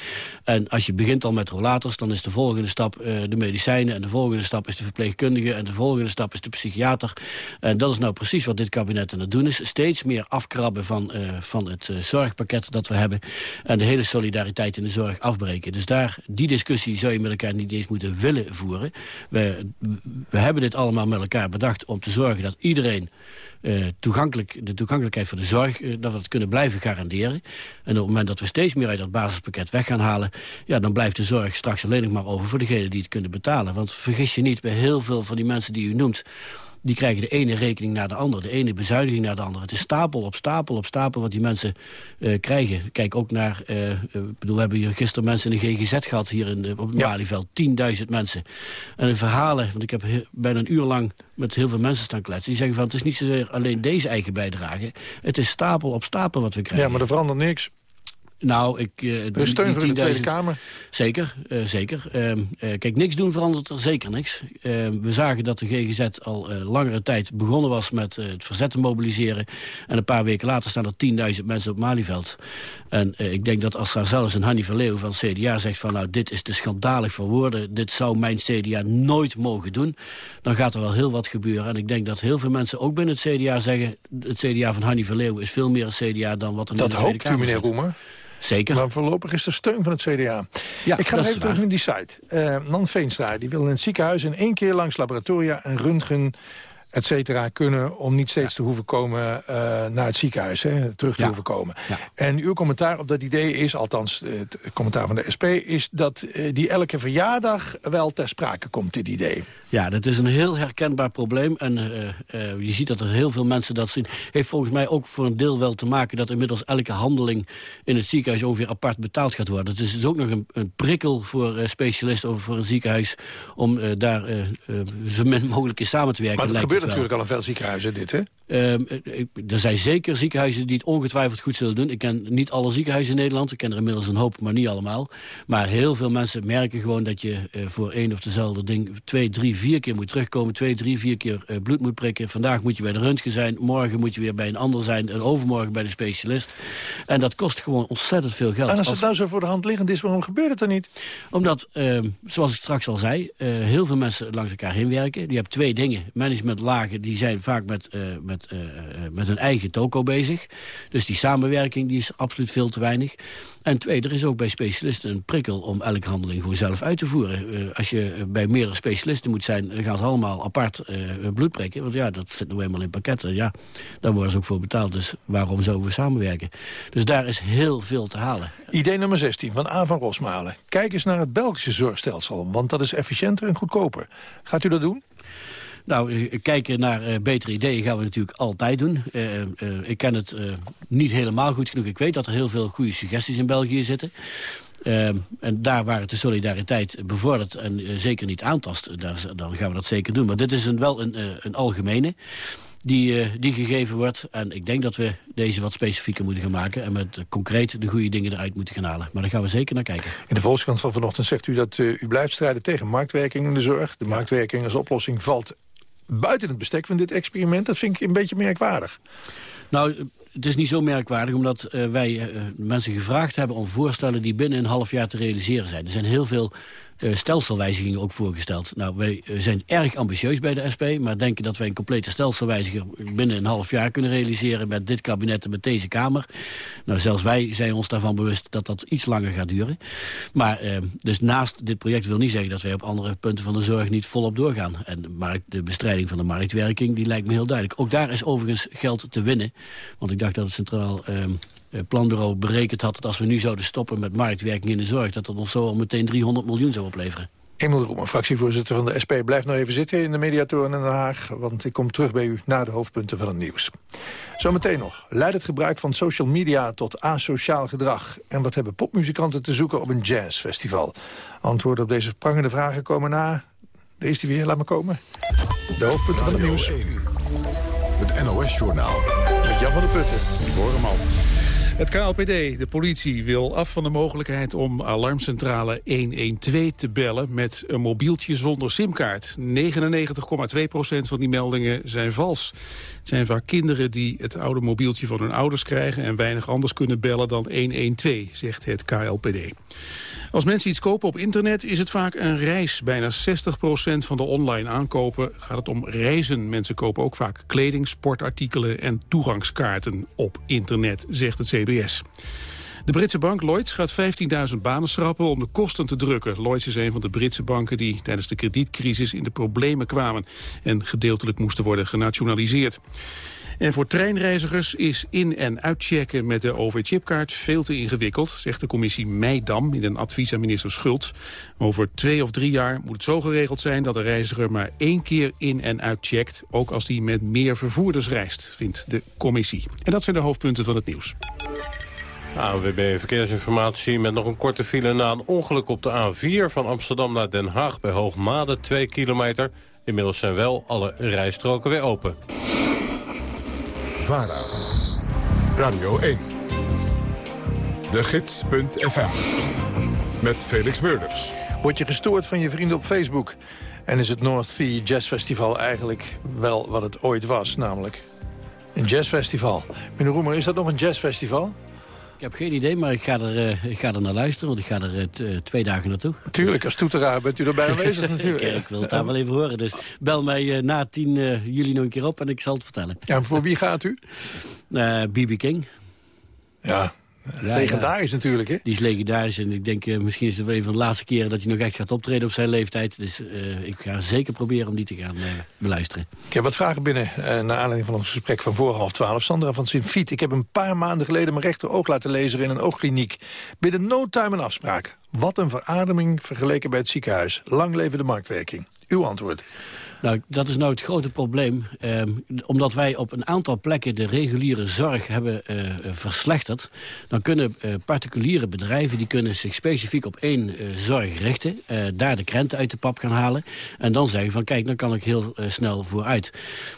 En als je begint al met rollators, dan is de volgende stap uh, de medicijnen... en de volgende stap is de verpleegkundige... en de volgende stap is de psychiater. En dat is nou precies wat dit kabinet aan het doen is. Steeds meer afkrabben van, van het zorgpakket dat we hebben... en de hele solidariteit in de zorg afbreken. Dus daar, die discussie zou je met elkaar niet eens moeten willen voeren. We, we hebben dit allemaal met elkaar bedacht om te zorgen dat iedereen uh, toegankelijk, de toegankelijkheid voor de zorg... Uh, dat we het kunnen blijven garanderen. En op het moment dat we steeds meer uit dat basispakket weg gaan halen... Ja, dan blijft de zorg straks alleen nog maar over voor degenen die het kunnen betalen. Want vergis je niet, bij heel veel van die mensen die u noemt die krijgen de ene rekening naar de andere. De ene bezuiniging naar de andere. Het is stapel op stapel op stapel wat die mensen uh, krijgen. Kijk ook naar... Uh, bedoel, we hebben hier gisteren mensen in de GGZ gehad... hier in de, op het ja. Malieveld. 10.000 mensen. En de verhalen... Want ik heb bijna een uur lang met heel veel mensen staan kletsen. Die zeggen van het is niet zozeer alleen deze eigen bijdrage. Het is stapel op stapel wat we krijgen. Ja, maar er verandert niks. Nou, ik... Uh, er is steun voor de Tweede Kamer. Zeker, uh, zeker. Uh, kijk, niks doen verandert er zeker niks. Ehm, we zagen dat de GGZ al langere tijd begonnen was met het verzet te mobiliseren. En een paar weken later staan er 10.000 mensen op Malieveld. En ik denk dat als daar zelfs een Hanni Verleeuw van het CDA zegt van... nou, dit is te schandalig voor woorden, dit zou mijn CDA nooit mogen doen... dan gaat er wel heel wat gebeuren. En ik denk dat heel veel mensen ook binnen het CDA zeggen... het CDA van Hanni Verleeuw is veel meer een CDA dan wat er dat nu in de hoopt u, meneer Roemer? Zeker. Maar voorlopig is er steun van het CDA. Ja, ik ga nog even terug naar die site. Uh, Nan Veenstra die wil in het ziekenhuis in één keer langs laboratoria en röntgen et cetera, kunnen om niet steeds ja. te hoeven komen uh, naar het ziekenhuis. Hè, terug te ja. hoeven komen. Ja. En uw commentaar op dat idee is, althans het commentaar van de SP... is dat uh, die elke verjaardag wel ter sprake komt, dit idee. Ja, dat is een heel herkenbaar probleem. En uh, je ziet dat er heel veel mensen dat zien. Heeft volgens mij ook voor een deel wel te maken... dat inmiddels elke handeling in het ziekenhuis ongeveer apart betaald gaat worden. Dus het is ook nog een, een prikkel voor specialisten of voor een ziekenhuis... om daar zo min mogelijk in samen te werken. Maar dat gebeurt natuurlijk al in veel ziekenhuizen, dit, hè? Uh, er zijn zeker ziekenhuizen die het ongetwijfeld goed zullen doen. Ik ken niet alle ziekenhuizen in Nederland. Ik ken er inmiddels een hoop, maar niet allemaal. Maar heel veel mensen merken gewoon dat je voor één of dezelfde ding... twee, drie, vier keer moet terugkomen. Twee, drie, vier keer uh, bloed moet prikken. Vandaag moet je bij de röntgen zijn. Morgen moet je weer bij een ander zijn. En overmorgen bij de specialist. En dat kost gewoon ontzettend veel geld. En als het nou zo voor de hand liggend is, waarom gebeurt het dan niet? Omdat, ehm, zoals ik straks al zei... eh, heel veel mensen langs elkaar heen werken. Die hebben twee dingen. Managementlagen, die zijn vaak met... eh, met met hun eigen toko bezig. Dus die samenwerking die is absoluut veel te weinig. En twee, er is ook bij specialisten een prikkel om elke handeling gewoon zelf uit te voeren. Uh, als je bij meerdere specialisten moet zijn, dan gaan allemaal apart uh, bloed prikken. Want ja, dat zit nou eenmaal in pakketten. Ja, daar worden ze ook voor betaald. Dus waarom zouden we samenwerken? Dus daar is heel veel te halen. Idee nummer 16 van A van Rosmalen. Kijk eens naar het Belgische zorgstelsel, want dat is efficiënter en goedkoper. Gaat u dat doen? Nou, kijken naar uh, betere ideeën gaan we natuurlijk altijd doen. Uh, ik ken het niet helemaal goed genoeg. Ik weet dat er heel veel goede suggesties in België zitten. en daar waar het de solidariteit bevordert en zeker niet aantast... Daar, dan gaan we dat zeker doen. Maar dit is een, wel een, een algemene die, die gegeven wordt. En ik denk dat we deze wat specifieker moeten gaan maken... en met concreet de goede dingen eruit moeten gaan halen. Maar daar gaan we zeker naar kijken. In de Volkskrant van vanochtend zegt u dat u blijft strijden tegen marktwerking in de zorg. De marktwerking als oplossing valt buiten het bestek van dit experiment. Dat vind ik een beetje merkwaardig. Nou, het is niet zo merkwaardig, omdat eh, wij uh, mensen gevraagd hebben... om voorstellen die binnen een half jaar te realiseren zijn. Er zijn heel veel uh, stelselwijzigingen ook voorgesteld. Nou, wij zijn erg ambitieus bij de SP... maar denken dat wij een complete stelselwijziging binnen een half jaar kunnen realiseren... met dit kabinet en met deze Kamer. Nou, zelfs wij zijn ons daarvan bewust dat dat iets langer gaat duren. Maar uh, dus naast dit project wil niet zeggen dat wij op andere punten van de zorg niet volop doorgaan. En de, de bestrijding van de marktwerking, die lijkt me heel duidelijk. Ook daar is overigens geld te winnen. Want ik dacht dat het Centraal... Uh, planbureau berekend had dat als we nu zouden stoppen met marktwerking in de zorg... dat dat ons zo al meteen 300 miljoen zou opleveren. Emil Roemer, fractievoorzitter van de SP, blijft nog even zitten in de mediatoren in Den Haag. Want ik kom terug bij u na de hoofdpunten van het nieuws. Zometeen nog. Leidt het gebruik van social media tot asociaal gedrag? En wat hebben popmuzikanten te zoeken op een jazzfestival? Antwoorden op deze prangende vragen komen na. Deze die weer, laat me komen. De hoofdpunten van het nieuws. Het NOS-journaal. Met Jan van de Putten. Hoor hem al. Het KLPD, de politie, wil af van de mogelijkheid om alarmcentrale 112 te bellen met een mobieltje zonder simkaart. 99,2% van die meldingen zijn vals. Het zijn vaak kinderen die het oude mobieltje van hun ouders krijgen en weinig anders kunnen bellen dan 112, zegt het KLPD. Als mensen iets kopen op internet is het vaak een reis. Bijna 60% van de online aankopen gaat het om reizen. Mensen kopen ook vaak kleding, sportartikelen en toegangskaarten op internet, zegt het CBS. De Britse bank Lloyds gaat 15.000 banen schrappen om de kosten te drukken. Lloyds is een van de Britse banken die tijdens de kredietcrisis in de problemen kwamen en gedeeltelijk moesten worden genationaliseerd. En voor treinreizigers is in- en uitchecken met de OV-chipkaart veel te ingewikkeld, zegt de commissie Meidam in een advies aan minister Schultz. Over twee of drie jaar moet het zo geregeld zijn dat de reiziger maar één keer in- en uitcheckt, ook als die met meer vervoerders reist, vindt de commissie. En dat zijn de hoofdpunten van het nieuws. ANWB Verkeersinformatie met nog een korte file na een ongeluk op de A4 van Amsterdam naar Den Haag bij Hoogmade, 2 kilometer. Inmiddels zijn wel alle rijstroken weer open. VARA, Radio 1, de gids.fm, met Felix Meurders. Word je gestoord van je vrienden op Facebook? En is het North Sea Jazz Festival eigenlijk wel wat het ooit was, namelijk een jazzfestival? Meneer Roemer, is dat nog een jazzfestival? Ik heb geen idee, maar ik ga er, uh, ik ga er naar luisteren, want ik ga er uh, twee dagen naartoe. Tuurlijk, als toeteraar bent u erbij aanwezig natuurlijk. ik, ik, wil het daar wel even horen, dus bel mij na 10 juli nog een keer op en ik zal het vertellen. Ja, en voor wie gaat u? B.B. King. Ja, ja, legendarisch ja. natuurlijk, hè? Die is legendarisch en ik denk uh, misschien is het wel een van de laatste keren... dat hij nog echt gaat optreden op zijn leeftijd. Dus uh, ik ga zeker proberen om die te gaan uh, beluisteren. Ik heb wat vragen binnen, naar aanleiding van ons gesprek van voor half twaalf. Sandra van Sint-Fiet, ik heb een paar maanden geleden mijn rechteroog laten lezen... in een oogkliniek. Binnen no time een afspraak. Wat een verademing vergeleken bij het ziekenhuis. Lang leven de marktwerking. Uw antwoord. Nou, dat is nou het grote probleem. Eh, omdat wij op een aantal plekken de reguliere zorg hebben eh, verslechterd... dan kunnen eh, particuliere bedrijven die kunnen zich specifiek op één eh, zorg richten... daar de krenten uit de pap gaan halen... en dan zeggen van kijk, dan kan ik heel snel vooruit.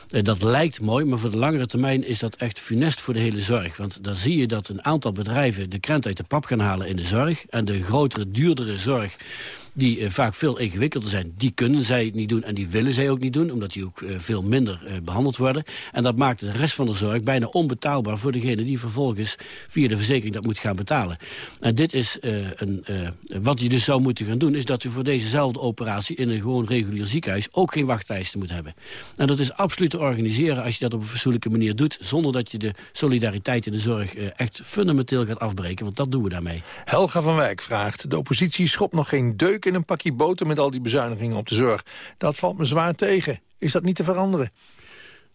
dat lijkt mooi, maar voor de langere termijn is dat echt funest voor de hele zorg. Want dan zie je dat een aantal bedrijven de krent uit de pap gaan halen in de zorg... en de grotere, duurdere zorg die uh, vaak veel ingewikkelder zijn. Die kunnen zij niet doen en die willen zij ook niet doen... omdat die ook uh, veel minder uh, behandeld worden. En dat maakt de rest van de zorg bijna onbetaalbaar... voor degene die vervolgens via de verzekering dat moet gaan betalen. En dit is een... wat je dus zou moeten gaan doen... is dat je voor dezezelfde operatie in een gewoon regulier ziekenhuis... ook geen wachtlijsten moet hebben. En dat is absoluut te organiseren als je dat op een fatsoenlijke manier doet... zonder dat je de solidariteit in de zorg echt fundamenteel gaat afbreken. Want dat doen we daarmee. Helga van Wijk vraagt... de oppositie schopt nog geen deuk in een pakje boter met al die bezuinigingen op de zorg. Dat valt me zwaar tegen. Is dat niet te veranderen?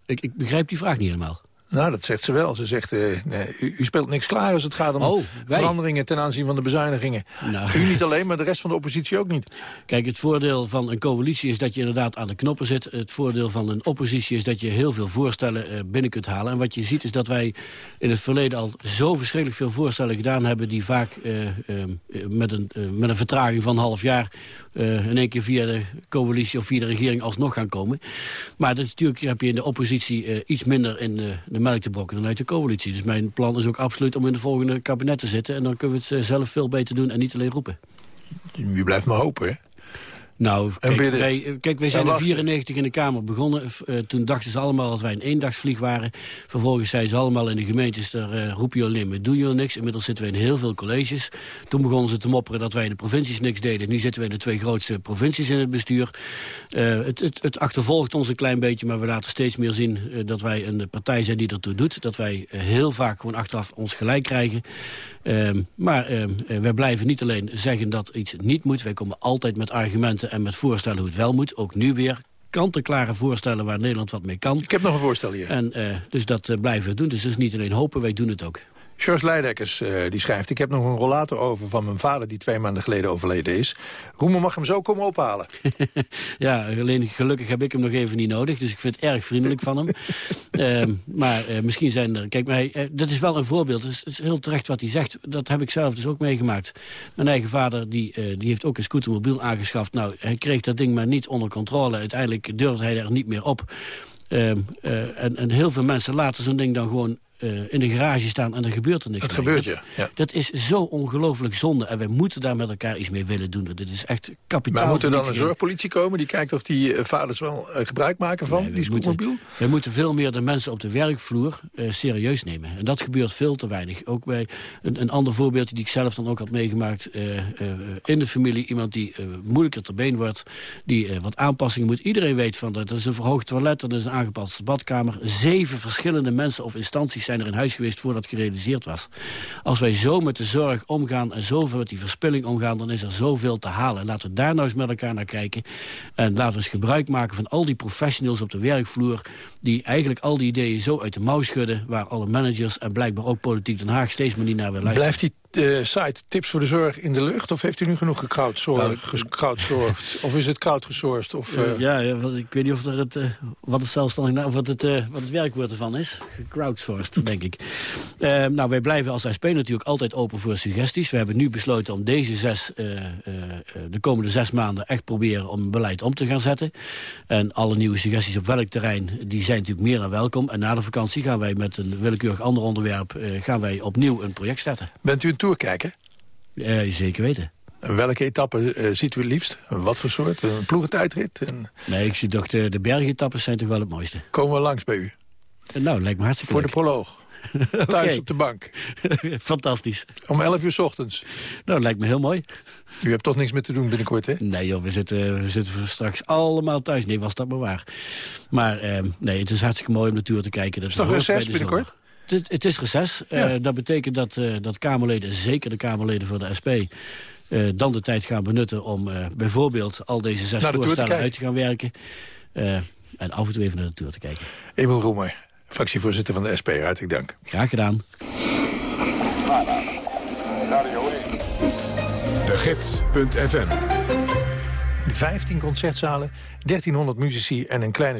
Ik, ik begrijp die vraag niet helemaal. Nou, dat zegt ze wel. Ze zegt, uh, nee, u, u, speelt niks klaar als het gaat om oh, veranderingen ten aanzien van de bezuinigingen. Nou. U niet alleen, maar de rest van de oppositie ook niet. Kijk, het voordeel van een coalitie is dat je inderdaad aan de knoppen zit. Het voordeel van een oppositie is dat je heel veel voorstellen uh, binnen kunt halen. En wat je ziet is dat wij in het verleden al zo verschrikkelijk veel voorstellen gedaan hebben... die vaak uh, met, een, met een vertraging van een half jaar in één keer via de coalitie of via de regering alsnog gaan komen. Maar dat is natuurlijk heb je in de oppositie iets minder in de te brokken dan uit de coalitie. Dus mijn plan is ook absoluut om in de volgende kabinet te zitten. En dan kunnen we het zelf veel beter doen en niet alleen roepen. U blijft maar hopen, hè? Nou, kijk, wij, kijk, wij zijn in wachten. 94 in de Kamer begonnen. Eh, toen dachten ze allemaal dat wij een eendagsvlieg waren. Vervolgens zeiden ze allemaal in de gemeentes... daar eh, roep je alleen maar, doe je al niks. Inmiddels zitten we in heel veel colleges. Toen begonnen ze te mopperen dat wij in de provincies niks deden. Nu zitten we in de twee grootste provincies in het bestuur. Eh, het, het, het achtervolgt ons een klein beetje... maar we laten steeds meer zien eh, dat wij een partij zijn die ertoe doet. Dat wij eh, heel vaak gewoon achteraf ons gelijk krijgen. Ehm, maar ehm, eh, wij blijven niet alleen zeggen dat iets niet moet. Wij komen altijd met argumenten en met voorstellen hoe het wel moet. Ook nu weer kant-en-klare voorstellen waar Nederland wat mee kan. Ik heb nog een voorstel hier. En, eh, dus dat eh, blijven we doen. Dus het is niet alleen hopen, wij doen het ook. George Leidekkers eh, die schrijft... ik heb nog een rollator over van mijn vader die twee maanden geleden overleden is. Roemer mag hem zo komen ophalen. Ja, alleen gelukkig heb ik hem nog even niet nodig. Dus ik vind het erg vriendelijk van hem. Ehm, maar eh, misschien zijn er... Kijk, maar hij, eh, dat is wel een voorbeeld. Het is, heel terecht wat hij zegt. Dat heb ik zelf dus ook meegemaakt. Mijn eigen vader die, die heeft ook een scootermobiel aangeschaft. Nou, hij kreeg dat ding maar niet onder controle. Uiteindelijk durfde hij er niet meer op. Ehm, eh, en, en heel veel mensen laten zo'n ding dan gewoon eh, in de garage staan en er gebeurt er niks Het gebeurt, ja. ja. Dat is zo ongelooflijk zonde. En wij moeten daar met elkaar iets mee willen doen. Dit is echt kapitaal. Maar moet er dan een zorgpolitie komen... die kijkt of die eh, vaders wel eh, gebruik maken van Nee, die we moeten- scootmobiel? Wij moeten veel meer de mensen op de werkvloer serieus nemen. En dat gebeurt veel te weinig. Ook bij een, een ander voorbeeld die ik zelf dan ook had meegemaakt... in de familie, iemand die moeilijker ter been wordt... die wat aanpassingen moet. Iedereen weet van dat. Dat is een verhoogd toilet, dat is een aangepaste badkamer. Zeven verschillende mensen of instanties zijn er in huis geweest... voordat het gerealiseerd was. Als wij zo met de zorg omgaan en zoveel met die verspilling omgaan... dan is er zoveel te halen. Laten we daar nou eens met elkaar naar kijken. En laten we eens gebruik maken van al die professionals op de werkvloer... die eigenlijk al die ideeën zo uit de mouw schudden... waar alle managers en blijkbaar ook politiek Den Haag steeds maar niet naar willen luisteren. Blijft die eh, site Tips voor de Zorg in de lucht? Of heeft u nu genoeg gecrowdsourced? gecrowdsourced? of is het crowdgesourced? Of, eh, ja, ja, wat- ik weet niet of er het, eh, wat het zelfstandig of wat het, eh, wat het werkwoord ervan is. Crowdsourced, denk ik. Eh, nou, wij blijven als SP natuurlijk altijd open voor suggesties. We hebben nu besloten om deze zes, eh, eh, eh, de komende zes maanden echt proberen om beleid om te gaan zetten. En alle nieuwe suggesties op welk terrein, die zijn natuurlijk meer dan welkom. En na de vakantie gaan wij met een willekeurig ander onderwerp, eh, gaan wij opnieuw een project starten. Bent u een tourkijker? Eh, zeker weten. En welke etappe eh, ziet u het liefst? Wat voor soort? Een ploegentijdrit? En Nee, ik zie toch de, de bergetappes zijn toch wel het mooiste. komen we langs bij u? Nou, lijkt me hartstikke Voor de proloog. Thuis op de bank. Fantastisch. Om 11 uur 's ochtends. Nou, lijkt me heel mooi. U hebt toch niks meer te doen binnenkort, hè? Nee joh, we zitten, we zitten straks allemaal thuis. Nee, was dat maar waar. Maar eh, nee, het is hartstikke mooi om de tour te kijken. Dat Is toch reces binnenkort? Het, het is reces. Ja. Eh, dat betekent dat, eh, dat Kamerleden, zeker de Kamerleden voor de SP... eh, dan de tijd gaan benutten om eh, bijvoorbeeld al deze zes de voorstellen uit te gaan werken. Eh, en af en toe even naar de tour te kijken. Emil Roemer, fractievoorzitter van de SP. Hartelijk dank. Graag gedaan. De Gids.fm 15 concertzalen, 1300 muzici en een kleine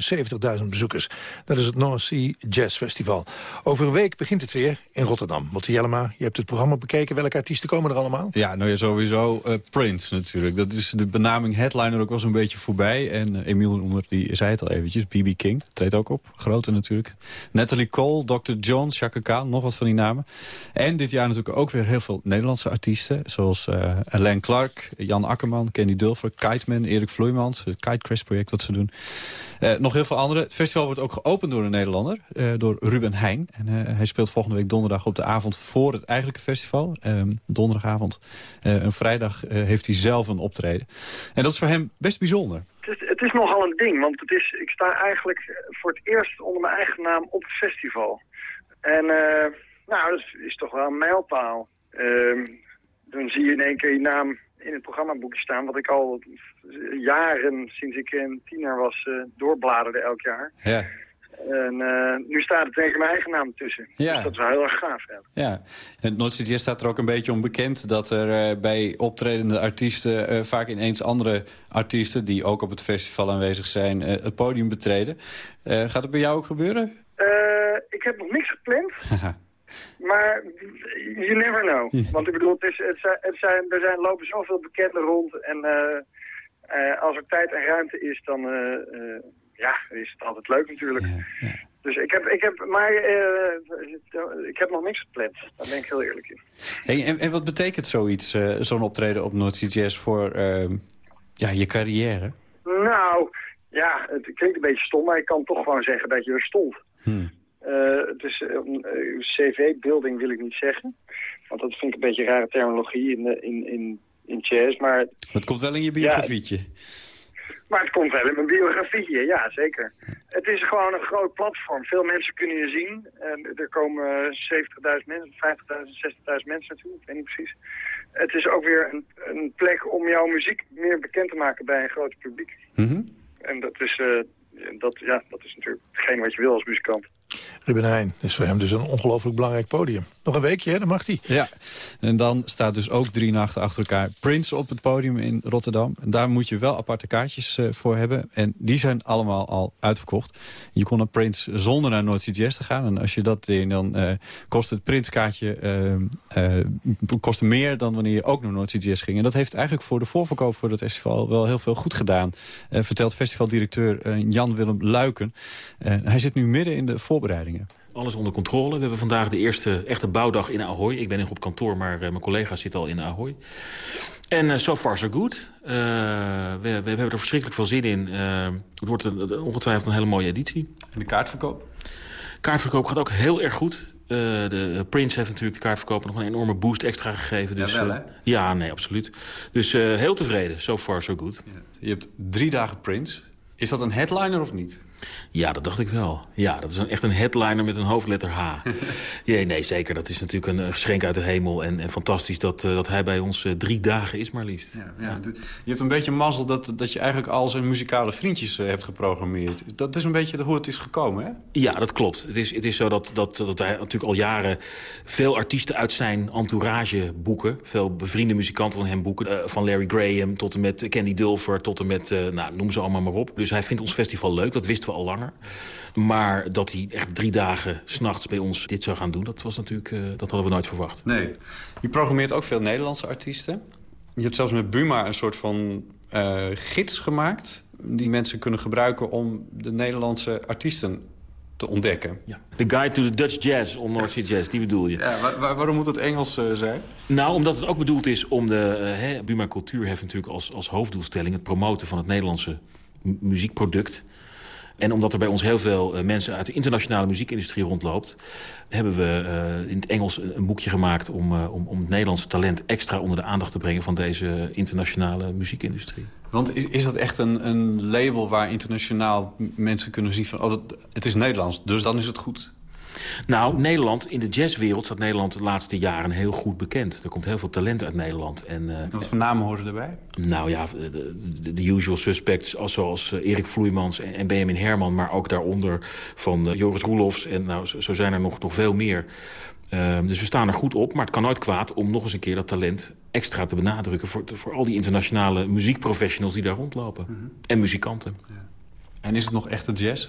70.000 bezoekers. Dat is het North Sea Jazz Festival. Over een week begint het weer in Rotterdam. Botte Jellema, je hebt het programma bekeken. Welke artiesten komen er allemaal? Ja, nou ja, sowieso eh, Prince natuurlijk. Dat is de benaming headliner ook wel zo'n beetje voorbij. En uh, Emiel Roemer, die zei het al eventjes. B.B. King, treedt ook op. Grote natuurlijk. Natalie Cole, Dr. John, Chaka Khan, nog wat van die namen. En dit jaar natuurlijk ook weer heel veel Nederlandse artiesten. Zoals uh, Alain Clark, Jan Akkerman, Candy Dulfer, Kiteman, Erik Vloeimans. Het Kite Crash project wat ze doen. Uh, nog heel veel andere. Het festival wordt ook geopend door een Nederlander. Uh, door Ruben Heijn. En uh, hij speelt volgende week donderdag op de avond voor het eigenlijke festival. Um, donderdagavond. en vrijdag heeft hij zelf een optreden. En dat is voor hem best bijzonder. Het is, het is nogal een ding, want het is, ik sta eigenlijk voor het eerst onder mijn eigen naam op het festival. En nou, dat is, is, toch wel een mijlpaal. Ehm, dan zie je in één keer je naam in het programmaboekje staan, wat ik al jaren, sinds ik een tiener was, uh, doorbladerde elk jaar. Ja. En uh, nu staat het tegen mijn eigen naam tussen. Ja. Dus dat is wel heel erg gaaf. Ja. ja. Het Noord-CTS staat er ook een beetje onbekend dat er uh, bij optredende artiesten vaak ineens andere artiesten die ook op het festival aanwezig zijn het podium betreden. gaat het bij jou ook gebeuren? ik heb nog niks gepland. Maar you never know. Want ik bedoel, het is, het zijn, het zijn, er zijn, lopen zoveel bekenden rond. En uh, uh, als er tijd en ruimte is, dan uh, ja, is het altijd leuk natuurlijk. Ja, ja. Dus ik heb, ik heb, maar ik heb nog niks gepland. Daar ben ik heel eerlijk in. Hey, en, en wat betekent zoiets, zo'n optreden op Noord Jazz voor, ja, je carrière? Nou, ja, het klinkt een beetje stom, maar ik kan toch gewoon zeggen dat je er stond. Hmm. Uh, dus uh, CV-building wil ik niet zeggen. Want dat vind ik een beetje rare terminologie in, in, in, in jazz. Maar het komt wel in je biografietje. Ja, maar het komt wel in mijn biografietje, ja, zeker. Het is gewoon een groot platform. Veel mensen kunnen je zien. En er komen 70.000 mensen, 50.000, 60.000 mensen naartoe. Ik weet niet precies. Het is ook weer een, een, plek om jouw muziek meer bekend te maken bij een groot publiek. Mm -hmm. En dat is, dat, ja, dat is natuurlijk hetgeen wat je wil als muzikant. Ruben Heijn is voor hem dus een ongelooflijk belangrijk podium. Nog een weekje, hè? dan mag hij. Ja, en dan staat dus ook drie nachten achter elkaar Prince op het podium in Rotterdam. En daar moet je wel aparte kaartjes uh, voor hebben. En die zijn allemaal al uitverkocht. Je kon naar Prince zonder naar Noordse Jazz te gaan. En als je dat deed, dan uh, kost het Prince-kaartje uh, kost meer dan wanneer je ook naar Noordse Jazz ging. En dat heeft eigenlijk voor de voorverkoop voor het festival wel heel veel goed gedaan. vertelt festivaldirecteur Jan-Willem Luiken. hij zit nu midden in de voorbereidingen. Alles onder controle. We hebben vandaag de eerste echte bouwdag in Ahoy. Ik ben nog op kantoor, maar uh, mijn collega's zitten al in Ahoy. En uh, so far so good. Uh, we, we, hebben er verschrikkelijk veel zin in. het wordt een, ongetwijfeld een hele mooie editie. En de kaartverkoop? Kaartverkoop gaat ook heel erg goed. de Prince heeft natuurlijk de kaartverkoop nog een enorme boost extra gegeven. Dus, ja, wel, hè? ja, nee, absoluut. Dus heel tevreden. So far so good. Ja. Je hebt drie dagen Prince. Is dat een headliner of niet? Ja, dat dacht ik wel. Ja, dat is een, echt een headliner met een hoofdletter H. ja, nee, zeker. Dat is natuurlijk een geschenk uit de hemel. En, en fantastisch dat, uh, dat hij bij ons uh, drie dagen is maar liefst. Ja, ja. Je hebt een beetje mazzel dat, dat je eigenlijk al zijn muzikale vriendjes uh, hebt geprogrammeerd. Dat is een beetje hoe het is gekomen, hè? Ja, dat klopt. Het is, het is zo dat, dat, dat hij natuurlijk al jaren veel artiesten uit zijn entourage boeken. Veel bevriende muzikanten van hem boeken. van Larry Graham tot en met Candy Dulfer tot en met, nou, noem ze allemaal maar op. Dus hij vindt ons festival leuk, dat wisten we al langer. Maar dat hij echt drie dagen s'nachts bij ons dit zou gaan doen... dat, was natuurlijk, uh, dat hadden we nooit verwacht. Nee. Je programmeert ook veel Nederlandse artiesten. Je hebt zelfs met Buma een soort van uh, gids gemaakt... die mensen kunnen gebruiken om de Nederlandse artiesten te ontdekken. Ja. The Guide to the Dutch Jazz, on North Sea Jazz, die bedoel je. Ja, waar, waar, waarom moet het Engels uh, zijn? Nou, omdat het ook bedoeld is om de... Uh, Buma Cultuur heeft natuurlijk als, als hoofddoelstelling... het promoten van het Nederlandse muziekproduct... En omdat er bij ons heel veel uh, mensen uit de internationale muziekindustrie rondloopt... hebben we uh, in het Engels een boekje gemaakt om, uh, om, om het Nederlandse talent... extra onder de aandacht te brengen van deze internationale muziekindustrie. Want is, is dat echt een, een label waar internationaal mensen kunnen zien van... oh, dat, het is Nederlands, dus dan is het goed? Nou, Nederland, in de jazzwereld staat Nederland de laatste jaren heel goed bekend. Er komt heel veel talent uit Nederland. En, uh, wat voor namen horen erbij? Nou ja, de, de, de usual suspects zoals uh, Erik Vloeimans en, en, Benjamin Herman... maar ook daaronder van uh, Joris Roelofs en nou, zo, zo, zijn er nog, nog veel meer... Ehm, dus we staan er goed op, maar het kan nooit kwaad om nog eens een keer dat talent extra te benadrukken... voor, voor al die internationale muziekprofessionals die daar rondlopen. Mhm. En muzikanten. Ja. En is het nog echt de jazz?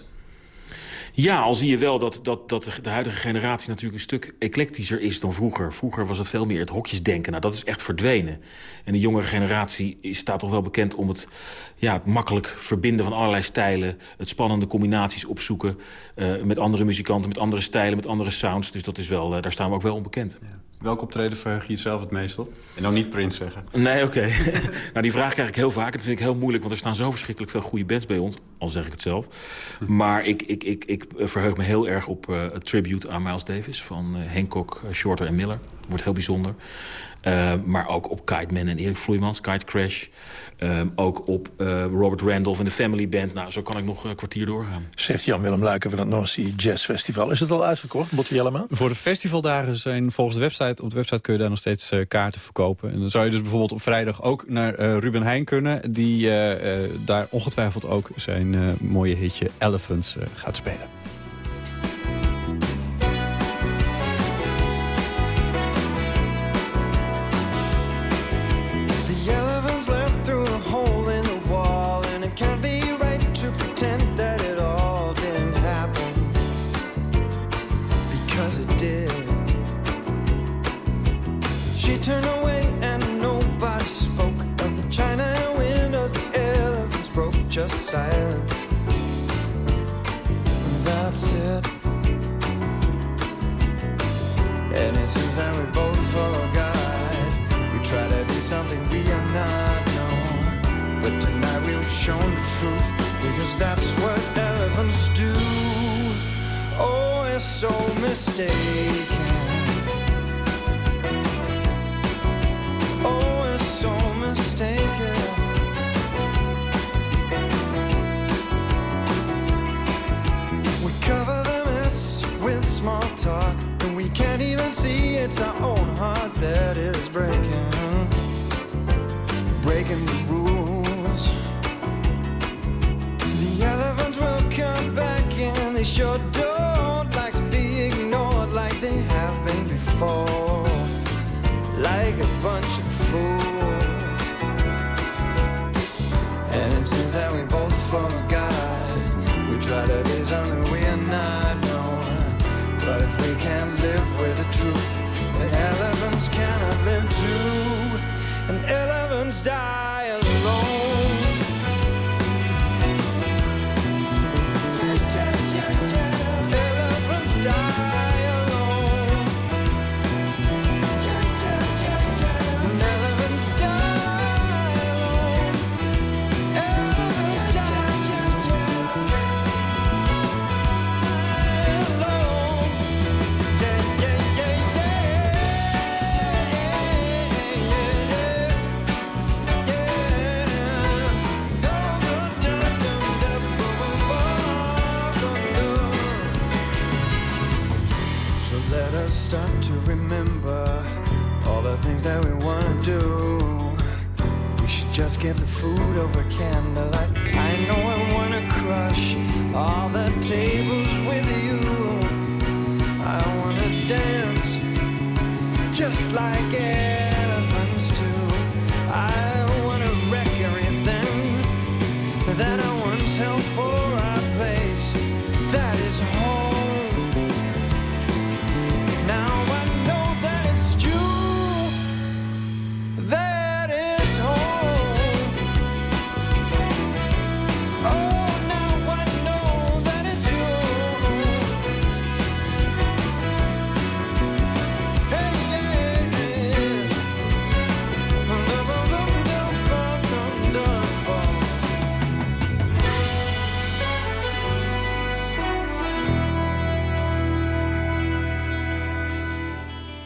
Ja, al zie je wel dat, dat, dat de huidige generatie natuurlijk een stuk eclectischer is dan vroeger. Vroeger was het veel meer het hokjesdenken. Nou, dat is echt verdwenen. En de jongere generatie staat toch wel bekend om het, ja, het makkelijk verbinden van allerlei stijlen. Het spannende combinaties opzoeken uh, met andere muzikanten, met andere stijlen, met andere sounds. Dus dat is wel, uh, daar staan we ook wel onbekend. Ja. Welk optreden verheug je jezelf het meest op? En nou niet Prince zeggen. Nee, oké. Okay. nou, die vraag krijg ik heel vaak. Dat vind ik heel moeilijk, want er staan zo verschrikkelijk veel goede bands bij ons. Al zeg ik het zelf. Maar ik, ik, ik, ik verheug me heel erg op uh, het tribute aan Miles Davis... van Hancock, Shorter en Miller. Wordt heel bijzonder. Uh, maar ook op Kite Man en Erik Vloeimans, Kite Crash. Uh, ook op uh, Robert Randolph en de Family Band. Nou, zo kan ik nog een kwartier doorgaan. Zegt Jan-Willem Luiken van het North Sea Jazz Festival. Is het al uitverkocht, Botti Jellema? Voor de festivaldagen zijn volgens de website... op de website kun je daar nog steeds kaarten verkopen. En dan zou je dus bijvoorbeeld op vrijdag ook naar Ruben Heijn kunnen... die daar ongetwijfeld ook zijn mooie hitje Elephants gaat spelen.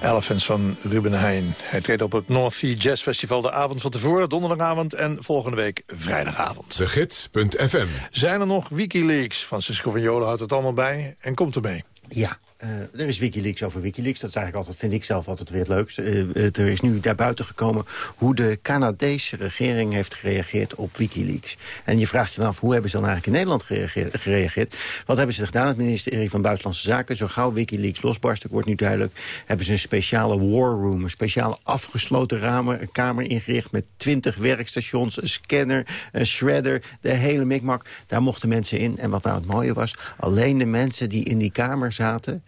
Elephants van Ruben Heijn. Hij treedt op het North Sea Jazz Festival de avond van tevoren, donderdagavond en volgende week vrijdagavond. De Gids.fm. Zijn er nog Wikileaks? Francisco van Jolen houdt het allemaal bij en komt ermee. Ja, eh, er is Wikileaks over Wikileaks. Dat is eigenlijk altijd, vind ik zelf altijd weer het leukste. Eh, eh, er is nu daar buiten gekomen hoe de Canadese regering heeft gereageerd op Wikileaks. En je vraagt je dan af, hoe hebben ze dan eigenlijk in Nederland gereageerd? gereageerd? Wat hebben ze gedaan? Het ministerie van Buitenlandse Zaken, zo gauw Wikileaks losbarst, dat wordt nu duidelijk, hebben ze een speciale war room, een speciale afgesloten ramen, een kamer ingericht met twintig werkstations, een scanner, een shredder, de hele mikmak. Daar mochten mensen in. En wat nou het mooie was, alleen de mensen die in die kamer zaten,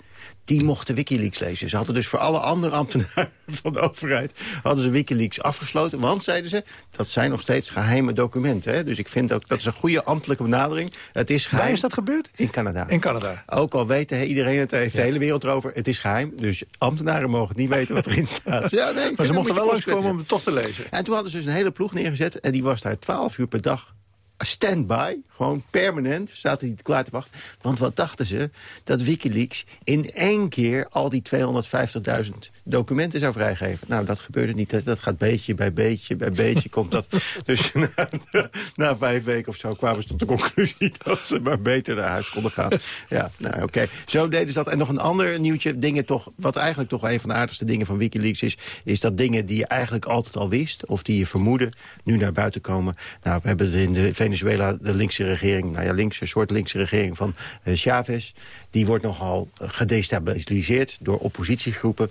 die mochten Wikileaks lezen. Ze hadden dus voor alle andere ambtenaren van de overheid... hadden ze Wikileaks afgesloten. Want, zeiden ze, dat zijn nog steeds geheime documenten. Hè? Dus ik vind ook, dat is een goede ambtelijke benadering. Het is geheim. Waar is dat gebeurd? In Canada. In Canada. Ook al weten iedereen het, heeft de hele wereld erover. Het is geheim, dus ambtenaren mogen het niet weten wat erin staat. Ja, nee, ik Maar ze mochten wel langskomen om het toch te lezen. en toen hadden ze dus een hele ploeg neergezet. En die was daar 12 uur per dag stand-by. Gewoon permanent zaten die klaar te wachten. Want wat dachten ze? Dat Wikileaks in één keer al die 250.000 documenten zou vrijgeven. Nou, dat gebeurde niet. Dat- Dat gaat beetje bij beetje bij beetje komt dat. Dus na, na vijf weken of zo kwamen ze tot de conclusie... dat ze maar beter naar huis konden gaan. Ja, nou oké. Zo deden ze dat. En nog een ander nieuwtje. Dingen toch, wat eigenlijk toch een van de aardigste dingen van Wikileaks is... is dat dingen die je eigenlijk altijd al wist... of die je vermoedde, nu naar buiten komen. Nou, we hebben in de Venezuela de linkse regering... nou ja, linkse, soort linkse regering van eh, Chavez... die wordt nogal gedestabiliseerd door oppositiegroepen.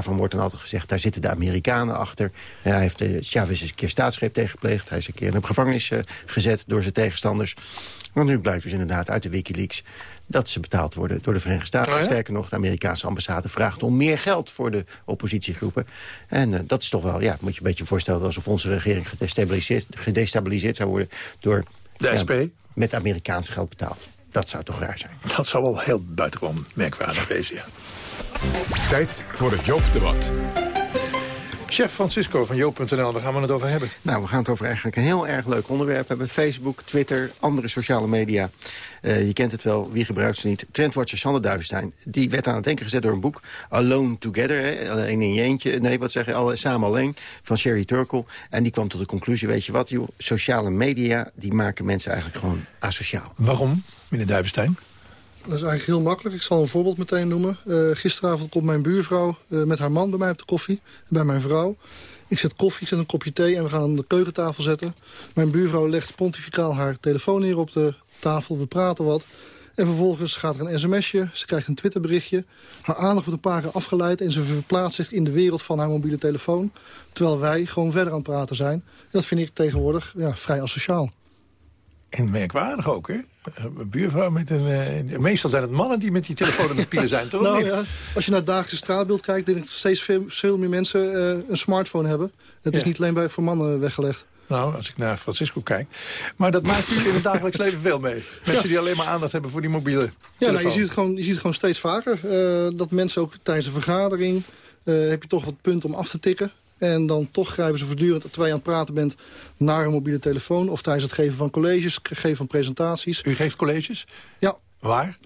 Daarvan wordt dan altijd gezegd, daar zitten de Amerikanen achter. Hij heeft eh, Chavez eens een keer staatsgreep tegenpleegd. Hij is een keer in de gevangenis eh, gezet door zijn tegenstanders. Want nu blijkt dus inderdaad uit de Wikileaks dat ze betaald worden door de Verenigde Staten. Oh ja? Sterker nog, de Amerikaanse ambassade vraagt om meer geld voor de oppositiegroepen. En eh, dat is toch wel, ja, moet je een beetje voorstellen... alsof onze regering gedestabiliseerd, gedestabiliseerd zou worden door... De ja, SP? met Amerikaans geld betaald. Dat zou toch raar zijn. Dat zou wel heel buitengewoon merkwaardig wezen, ja. Tijd voor het Joop-debat. Chef Francisco van Joop.nl, waar gaan we het over hebben? Nou, we gaan het over eigenlijk een heel erg leuk onderwerp hebben. Facebook, Twitter, andere sociale media. Eh, je kent het wel, wie gebruikt ze niet? Trendwatcher Sander Duivenstein, die werd aan het denken gezet door een boek. Alone Together, hè? alleen in je eentje. Nee, wat zeg je, alle, samen alleen, van Sherry Turkle. En die kwam tot de conclusie, weet je wat, joh, sociale media... die maken mensen eigenlijk gewoon asociaal. Waarom, meneer Duivenstein? Dat is eigenlijk heel makkelijk. Ik zal een voorbeeld meteen noemen. Uh, gisteravond komt mijn buurvrouw uh, met haar man bij mij op de koffie. Bij mijn vrouw. Ik zet koffie, ik zet een kopje thee en we gaan aan de keukentafel zetten. Mijn buurvrouw legt pontificaal haar telefoon hier op de tafel. We praten wat. En vervolgens gaat er een sms'je, ze krijgt een Twitterberichtje. Haar aandacht wordt een paar keer afgeleid... en ze verplaatst zich in de wereld van haar mobiele telefoon. Terwijl wij gewoon verder aan het praten zijn. En dat vind ik tegenwoordig ja, vrij asociaal. En merkwaardig ook, hè? Een buurvrouw met een... Uh, meestal zijn het mannen die met die telefoon aan het pielen zijn, toch? nou, ja, als je naar het dagelijkse straatbeeld kijkt... denk ik dat steeds veel, veel meer mensen uh, een smartphone hebben. Het is niet alleen bij voor mannen weggelegd. Nou, als ik naar Francisco kijk. Maar dat maakt u in het dagelijks leven veel mee. Mensen die alleen maar aandacht hebben voor die mobiele Ja, nou, je, ziet het gewoon, je ziet het gewoon steeds vaker. Uh, dat mensen ook tijdens een vergadering... heb je toch wat punten om af te tikken. En dan toch grijpen ze voortdurend, terwijl je aan het praten bent... naar een mobiele telefoon. Of tijdens het geven van colleges, geven van presentaties. U geeft colleges? Ja. Waar?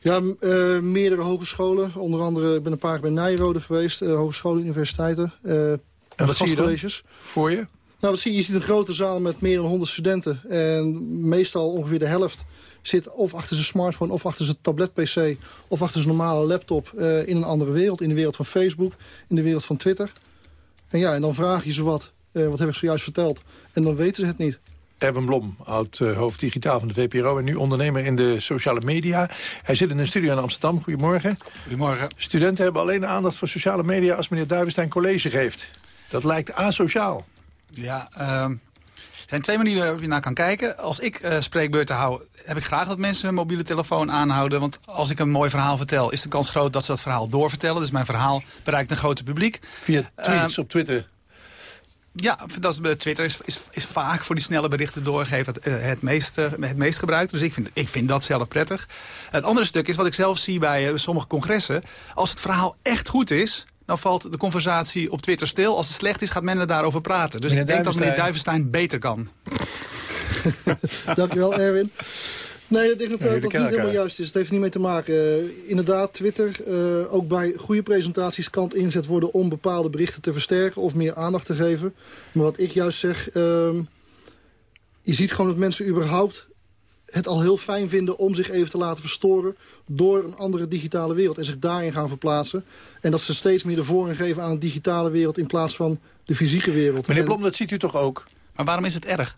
Ja, uh, meerdere hogescholen. Onder andere, ik ben een paar keer bij Nijrode geweest. Uh, hogescholen, universiteiten. Uh, en wat zie je dan voor je? Nou, wat zie je? Je ziet een grote zaal met meer dan 100 studenten. En meestal ongeveer de helft zit of achter zijn smartphone... of achter zijn tablet-pc of achter zijn normale laptop... in een andere wereld. In de wereld van Facebook, in de wereld van Twitter. En ja, en dan vraag je ze wat. Uh, wat heb ik zojuist verteld? En dan weten ze het niet. Erwin Blom, oud uh, hoofd digitaal van de VPRO... en nu ondernemer in de sociale media. Hij zit in een studio in Amsterdam. Goedemorgen. Goedemorgen. Studenten hebben alleen de aandacht voor sociale media... als meneer Duivenstein college geeft. Dat lijkt asociaal. Ja, uh, er zijn twee manieren waarop je naar kan kijken. Als ik uh, spreekbeurten hou, heb ik graag dat mensen hun mobiele telefoon aanhouden. Want als ik een mooi verhaal vertel, is de kans groot dat ze dat verhaal doorvertellen. Dus mijn verhaal bereikt een groter publiek. Via tweets op Twitter? Ja, dat is, Twitter is, is, is, vaak voor die snelle berichten doorgeven het, het, meest, het meest gebruikt. Dus ik vind, ik vind dat zelf prettig. Het andere stuk is wat ik zelf zie bij sommige congressen. Als het verhaal echt goed is, dan valt de conversatie op Twitter stil. Als het slecht is, gaat men er daarover praten. Dus meneer ik denk dat meneer Duivenstein beter kan. Dankjewel, Erwin. Nee, ik denk dat dat niet helemaal juist is. Het heeft niet mee te maken. Uh, inderdaad, Twitter, uh, ook bij goede presentaties kan het inzet worden... om bepaalde berichten te versterken of meer aandacht te geven. Maar wat ik juist zeg... Uh, je ziet gewoon dat mensen überhaupt het al heel fijn vinden om zich even te laten verstoren... door een andere digitale wereld en zich daarin gaan verplaatsen. En dat ze steeds meer de voorrang geven aan een digitale wereld... in plaats van de fysieke wereld. Meneer Blom, dat ziet u toch ook? Maar waarom is het erg?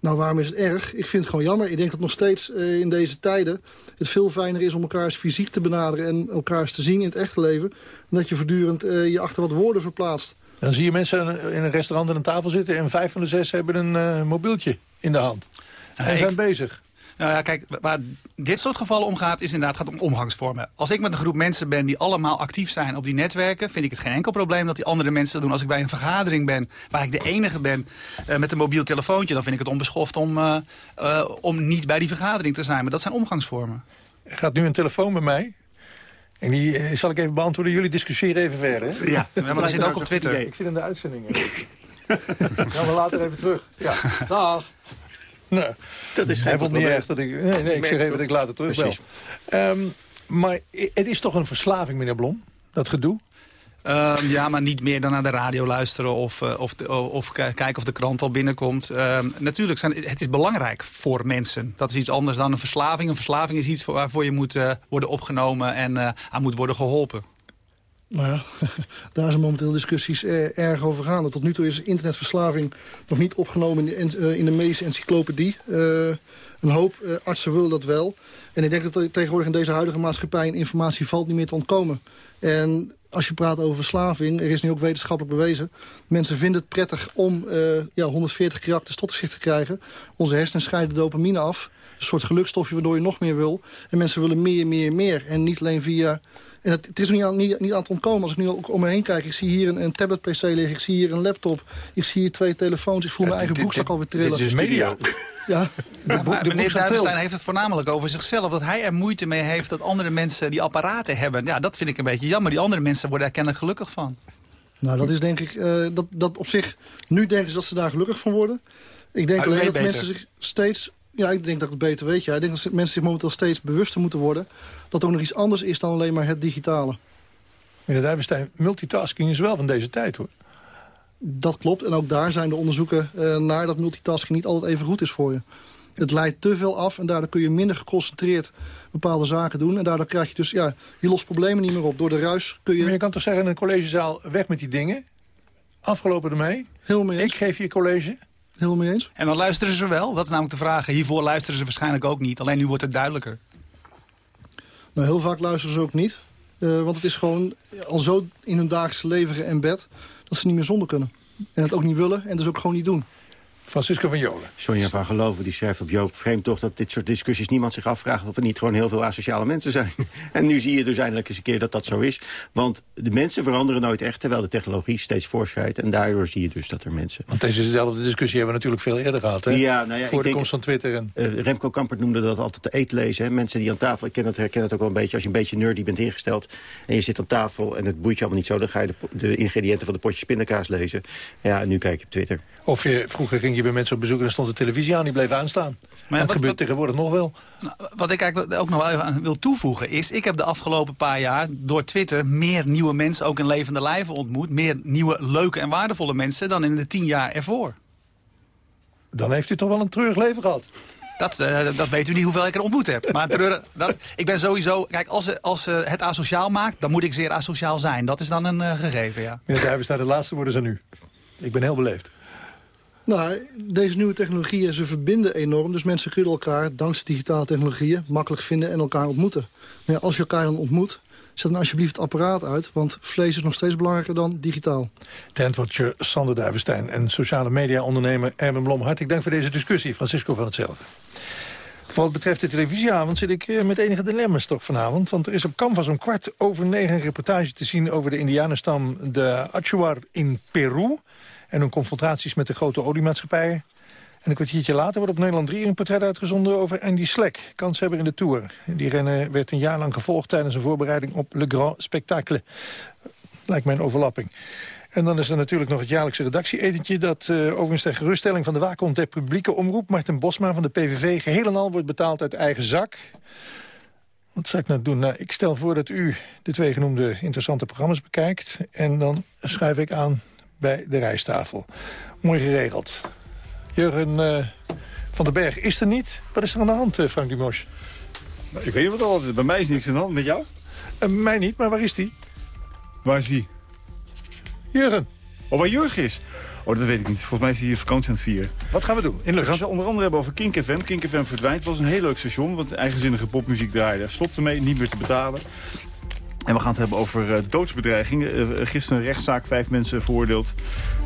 Nou, waarom is het erg? Ik vind het gewoon jammer. Ik denk dat nog steeds uh, in deze tijden het veel fijner is om elkaar eens fysiek te benaderen... en elkaar eens te zien in het echte leven... dan dat je voortdurend uh, je achter wat woorden verplaatst. Dan zie je mensen in een restaurant aan een tafel zitten... en vijf van de zes hebben een uh, mobieltje in de hand. En zijn bezig. Nou ja, kijk, waar dit soort gevallen om gaat, is inderdaad gaat om omgangsvormen. Als ik met een groep mensen ben die allemaal actief zijn op die netwerken... vind ik het geen enkel probleem dat die andere mensen dat doen. Als ik bij een vergadering ben, waar ik de enige ben uh, met een mobiel telefoontje... dan vind ik het onbeschoft om, uh, uh, om niet bij die vergadering te zijn. Maar dat zijn omgangsvormen. Er gaat nu een telefoon bij mij. En die zal ik even beantwoorden. Jullie discussiëren even verder. Ja, maar dat zit ook op Twitter. Ik zit in de uitzendingen. Gaan we later even terug. Ja, dag. Nee, dat is hij vond niet erg dat ik... Nee, nee ik, zeg even dat ik later terug bel. Um, maar het is toch een verslaving, meneer Blom, dat gedoe? Um, ja, maar niet meer dan naar de radio luisteren of, uh, of, de, of kijken of de krant al binnenkomt. Um, natuurlijk, zijn, het is belangrijk voor mensen. Dat is iets anders dan een verslaving. Een verslaving is iets waarvoor je moet uh, worden opgenomen en uh, aan moet worden geholpen. Nou ja, daar zijn momenteel discussies erg over gaande. Tot nu toe is internetverslaving nog niet opgenomen in de, in de medische encyclopedie. Uh, een hoop uh, artsen willen dat wel. En ik denk dat tegenwoordig in deze huidige maatschappij... informatie valt niet meer te ontkomen. En als je praat over verslaving, er is nu ook wetenschappelijk bewezen... mensen vinden het prettig om ja, 140 karakters tot zich te krijgen. Onze hersenen scheiden dopamine af. Een soort gelukstofje waardoor je nog meer wil. En mensen willen meer, meer, meer. En niet alleen via en het, het is niet aan, niet, niet aan het ontkomen. Als ik nu ook om me heen kijk, ik zie hier een, een tablet-pc liggen. Ik zie hier een laptop. Ik zie hier twee telefoons. Ik voel mijn eigen broekzak alweer trillen. Dit is media. Ja, de, maar de meneer Duivenstein heeft het voornamelijk over zichzelf. Dat hij er moeite mee heeft dat andere mensen die apparaten hebben. Ja, dat vind ik een beetje jammer. Die andere mensen worden er kennelijk gelukkig van. Nou, dat is denk ik, eh, dat, dat op zich, nu denken ze dat ze daar gelukkig van worden. Ik denk alleen dat beter. mensen zich steeds, ja, ik denk dat het beter weet, ja. Ik denk dat mensen zich momenteel steeds bewuster moeten worden dat er ook nog iets anders is dan alleen maar het digitale. Meneer Duivenstein, multitasking is wel van deze tijd, hoor. Dat klopt. En ook daar zijn de onderzoeken eh, naar dat multitasking niet altijd even goed is voor je. Het leidt te veel af en daardoor kun je minder geconcentreerd bepaalde zaken doen. En daardoor krijg je dus, ja, je lost problemen niet meer op. Door de ruis kun je... Maar je kan toch zeggen in een collegezaal, weg met die dingen. Afgelopen ermee. Heel mee. Ik geef je college. Heel mee eens. En dan luisteren ze wel? Dat is namelijk de vraag. Hiervoor luisteren ze waarschijnlijk ook niet. Alleen nu wordt het duidelijker. Nou, heel vaak luisteren ze ook niet. Eh, want het is gewoon al zo in hun dagelijks leven geëmbed... dat ze niet meer zonder kunnen. En het ook niet willen en dus ook gewoon niet doen. Francisco van Jolen. Sonja van Geloven die schrijft op Joop vreemd toch dat dit soort discussies niemand zich afvraagt of er niet gewoon heel veel asociale mensen zijn. en nu zie je dus eindelijk eens een keer dat dat zo is. Want de mensen veranderen nooit echt terwijl de technologie steeds voorschrijdt. En daardoor zie je dus dat er mensen... Want dezezelfde discussie hebben we natuurlijk veel eerder gehad. Hè? Ja, nou ja, Voor de denk- komst van Twitter. En... Eh, Remco Kampert noemde dat altijd de eetlezen. Hè? Mensen die aan tafel, ik ken het, herken het ook wel een beetje... als je een beetje nerdy bent ingesteld en je zit aan tafel... en het boeit je allemaal niet zo, dan ga je de, de ingrediënten van de potjes pindakaas lezen. Ja, en nu kijk je op Twitter. Of je, vroeger ging je bij mensen op bezoek en dan stond de televisie aan, die bleef aanstaan. Maar ja, dat gebeurt wat- tegenwoordig nog wel. Wat ik eigenlijk ook nog wel even aan wil toevoegen is... ik heb de afgelopen paar jaar door Twitter meer nieuwe mensen... ook in levende lijven ontmoet. Meer nieuwe, leuke en waardevolle mensen... dan in de tien jaar ervoor. Dan heeft u toch wel een treurig leven gehad. Dat, eh, dat weet u niet hoeveel ik er ontmoet heb. Maar treurig- dat, ik ben sowieso... Kijk, als, ze- als ze het asociaal maakt, dan moet ik zeer asociaal zijn. Dat is dan een eh, gegeven, ja. Meneer Duivenstein, de laatste woorden zijn nu. Ik ben heel beleefd. Nou, deze nieuwe technologieën, ze verbinden enorm. Dus mensen kunnen elkaar, dankzij digitale technologieën, makkelijk vinden en elkaar ontmoeten. Maar als je elkaar dan ontmoet, zet dan alsjeblieft het apparaat uit. Want vlees is nog steeds belangrijker dan digitaal. Trendwatcher Sander Duivenstein en sociale media-ondernemer Erwin Blom. Hartelijk dank voor deze discussie. Francisco van hetzelfde. Voor wat betreft de televisieavond zit ik eh, met enige dilemma's toch vanavond. Want er is op Canvas om kwart over negen een reportage te zien... over de indianenstam de Achuar in Peru... en hun confrontaties met de grote oliemaatschappijen. En een kwartiertje later wordt op Nederland 3 een portret uitgezonden over Andy Slek, kanshebber in de Tour. Die renner werd een jaar lang gevolgd tijdens een voorbereiding op Le Grand Spectacle. Lijkt mij een overlapping. En dan is er natuurlijk nog het jaarlijkse redactie-etentje... dat eh, overigens ter geruststelling van de waakhond der publieke omroep... Martin Bosma van de PVV geheel en al wordt betaald uit eigen zak. Wat zou ik nou doen? Nou, ik stel voor dat u de twee genoemde interessante programma's bekijkt... en dan schuif ik aan bij de rijsttafel. Mooi geregeld. Jurgen eh, van den Berg is er niet. Wat is er aan de hand, eh, Frank Dumos? Ik weet niet wat er altijd is. Bij mij is niks aan de hand. Met jou? Uh, mij niet, maar waar is die? Waar is wie? Jurgen. Oh, waar Jurgen is? Oh, dat weet ik niet. Volgens mij is hij hier vakantie aan het vieren. Wat gaan we doen in We gaan het onder andere hebben over Kink FM. Kink FM verdwijnt. Het was een heel leuk station, want eigenzinnige popmuziek draaide. Stopt ermee, niet meer te betalen. En we gaan het hebben over eh, doodsbedreigingen. Eh, gisteren een rechtszaak, vijf mensen veroordeeld.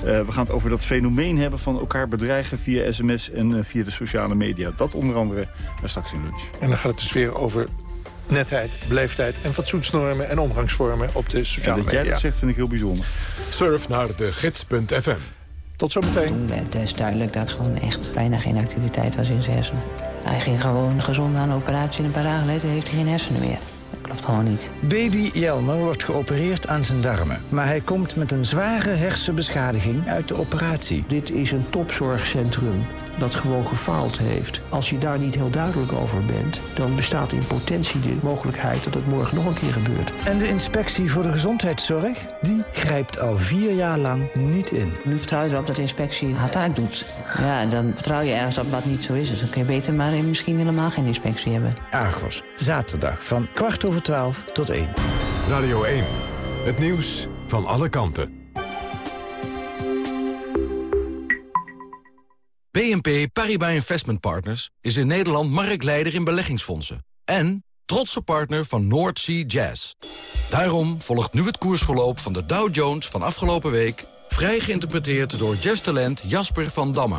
Eh, we gaan het over dat fenomeen hebben van elkaar bedreigen via sms en eh, via de sociale media. Dat onder andere eh, straks in lunch. En dan gaat het dus weer over netheid, beleefdheid en fatsoensnormen en omgangsvormen op de En sociale dat media. jij dat zegt vind ik heel bijzonder. Surf naar de gids.fm. Tot zometeen. Toen werd dus duidelijk dat gewoon echt bijna geen activiteit was in zijn hersenen. Hij ging gewoon gezond aan operatie en een paar dagen later heeft hij geen hersenen meer. Dat klopt gewoon niet. Baby Jelmer wordt geopereerd aan zijn darmen. Maar hij komt met een zware hersenbeschadiging uit de operatie. Dit is een topzorgcentrum dat gewoon gefaald heeft. Als je daar niet heel duidelijk over bent... dan bestaat in potentie de mogelijkheid dat het morgen nog een keer gebeurt. En de inspectie voor de gezondheidszorg, die grijpt al vier jaar lang niet in. Nu vertrouw je erop dat de inspectie haar taak doet. Ja, en dan vertrouw je ergens op wat niet zo is. Dus dan kun je beter maar misschien helemaal geen inspectie hebben. Argos, zaterdag van kwart over twaalf tot één. Radio 1. Het nieuws van alle kanten. BNP Paribas Investment Partners is in Nederland marktleider in beleggingsfondsen. En trotse partner van North Sea Jazz. Daarom volgt nu het koersverloop van de Dow Jones van afgelopen week... vrij geïnterpreteerd door jazztalent Jasper van Damme.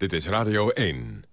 Dit is Radio 1.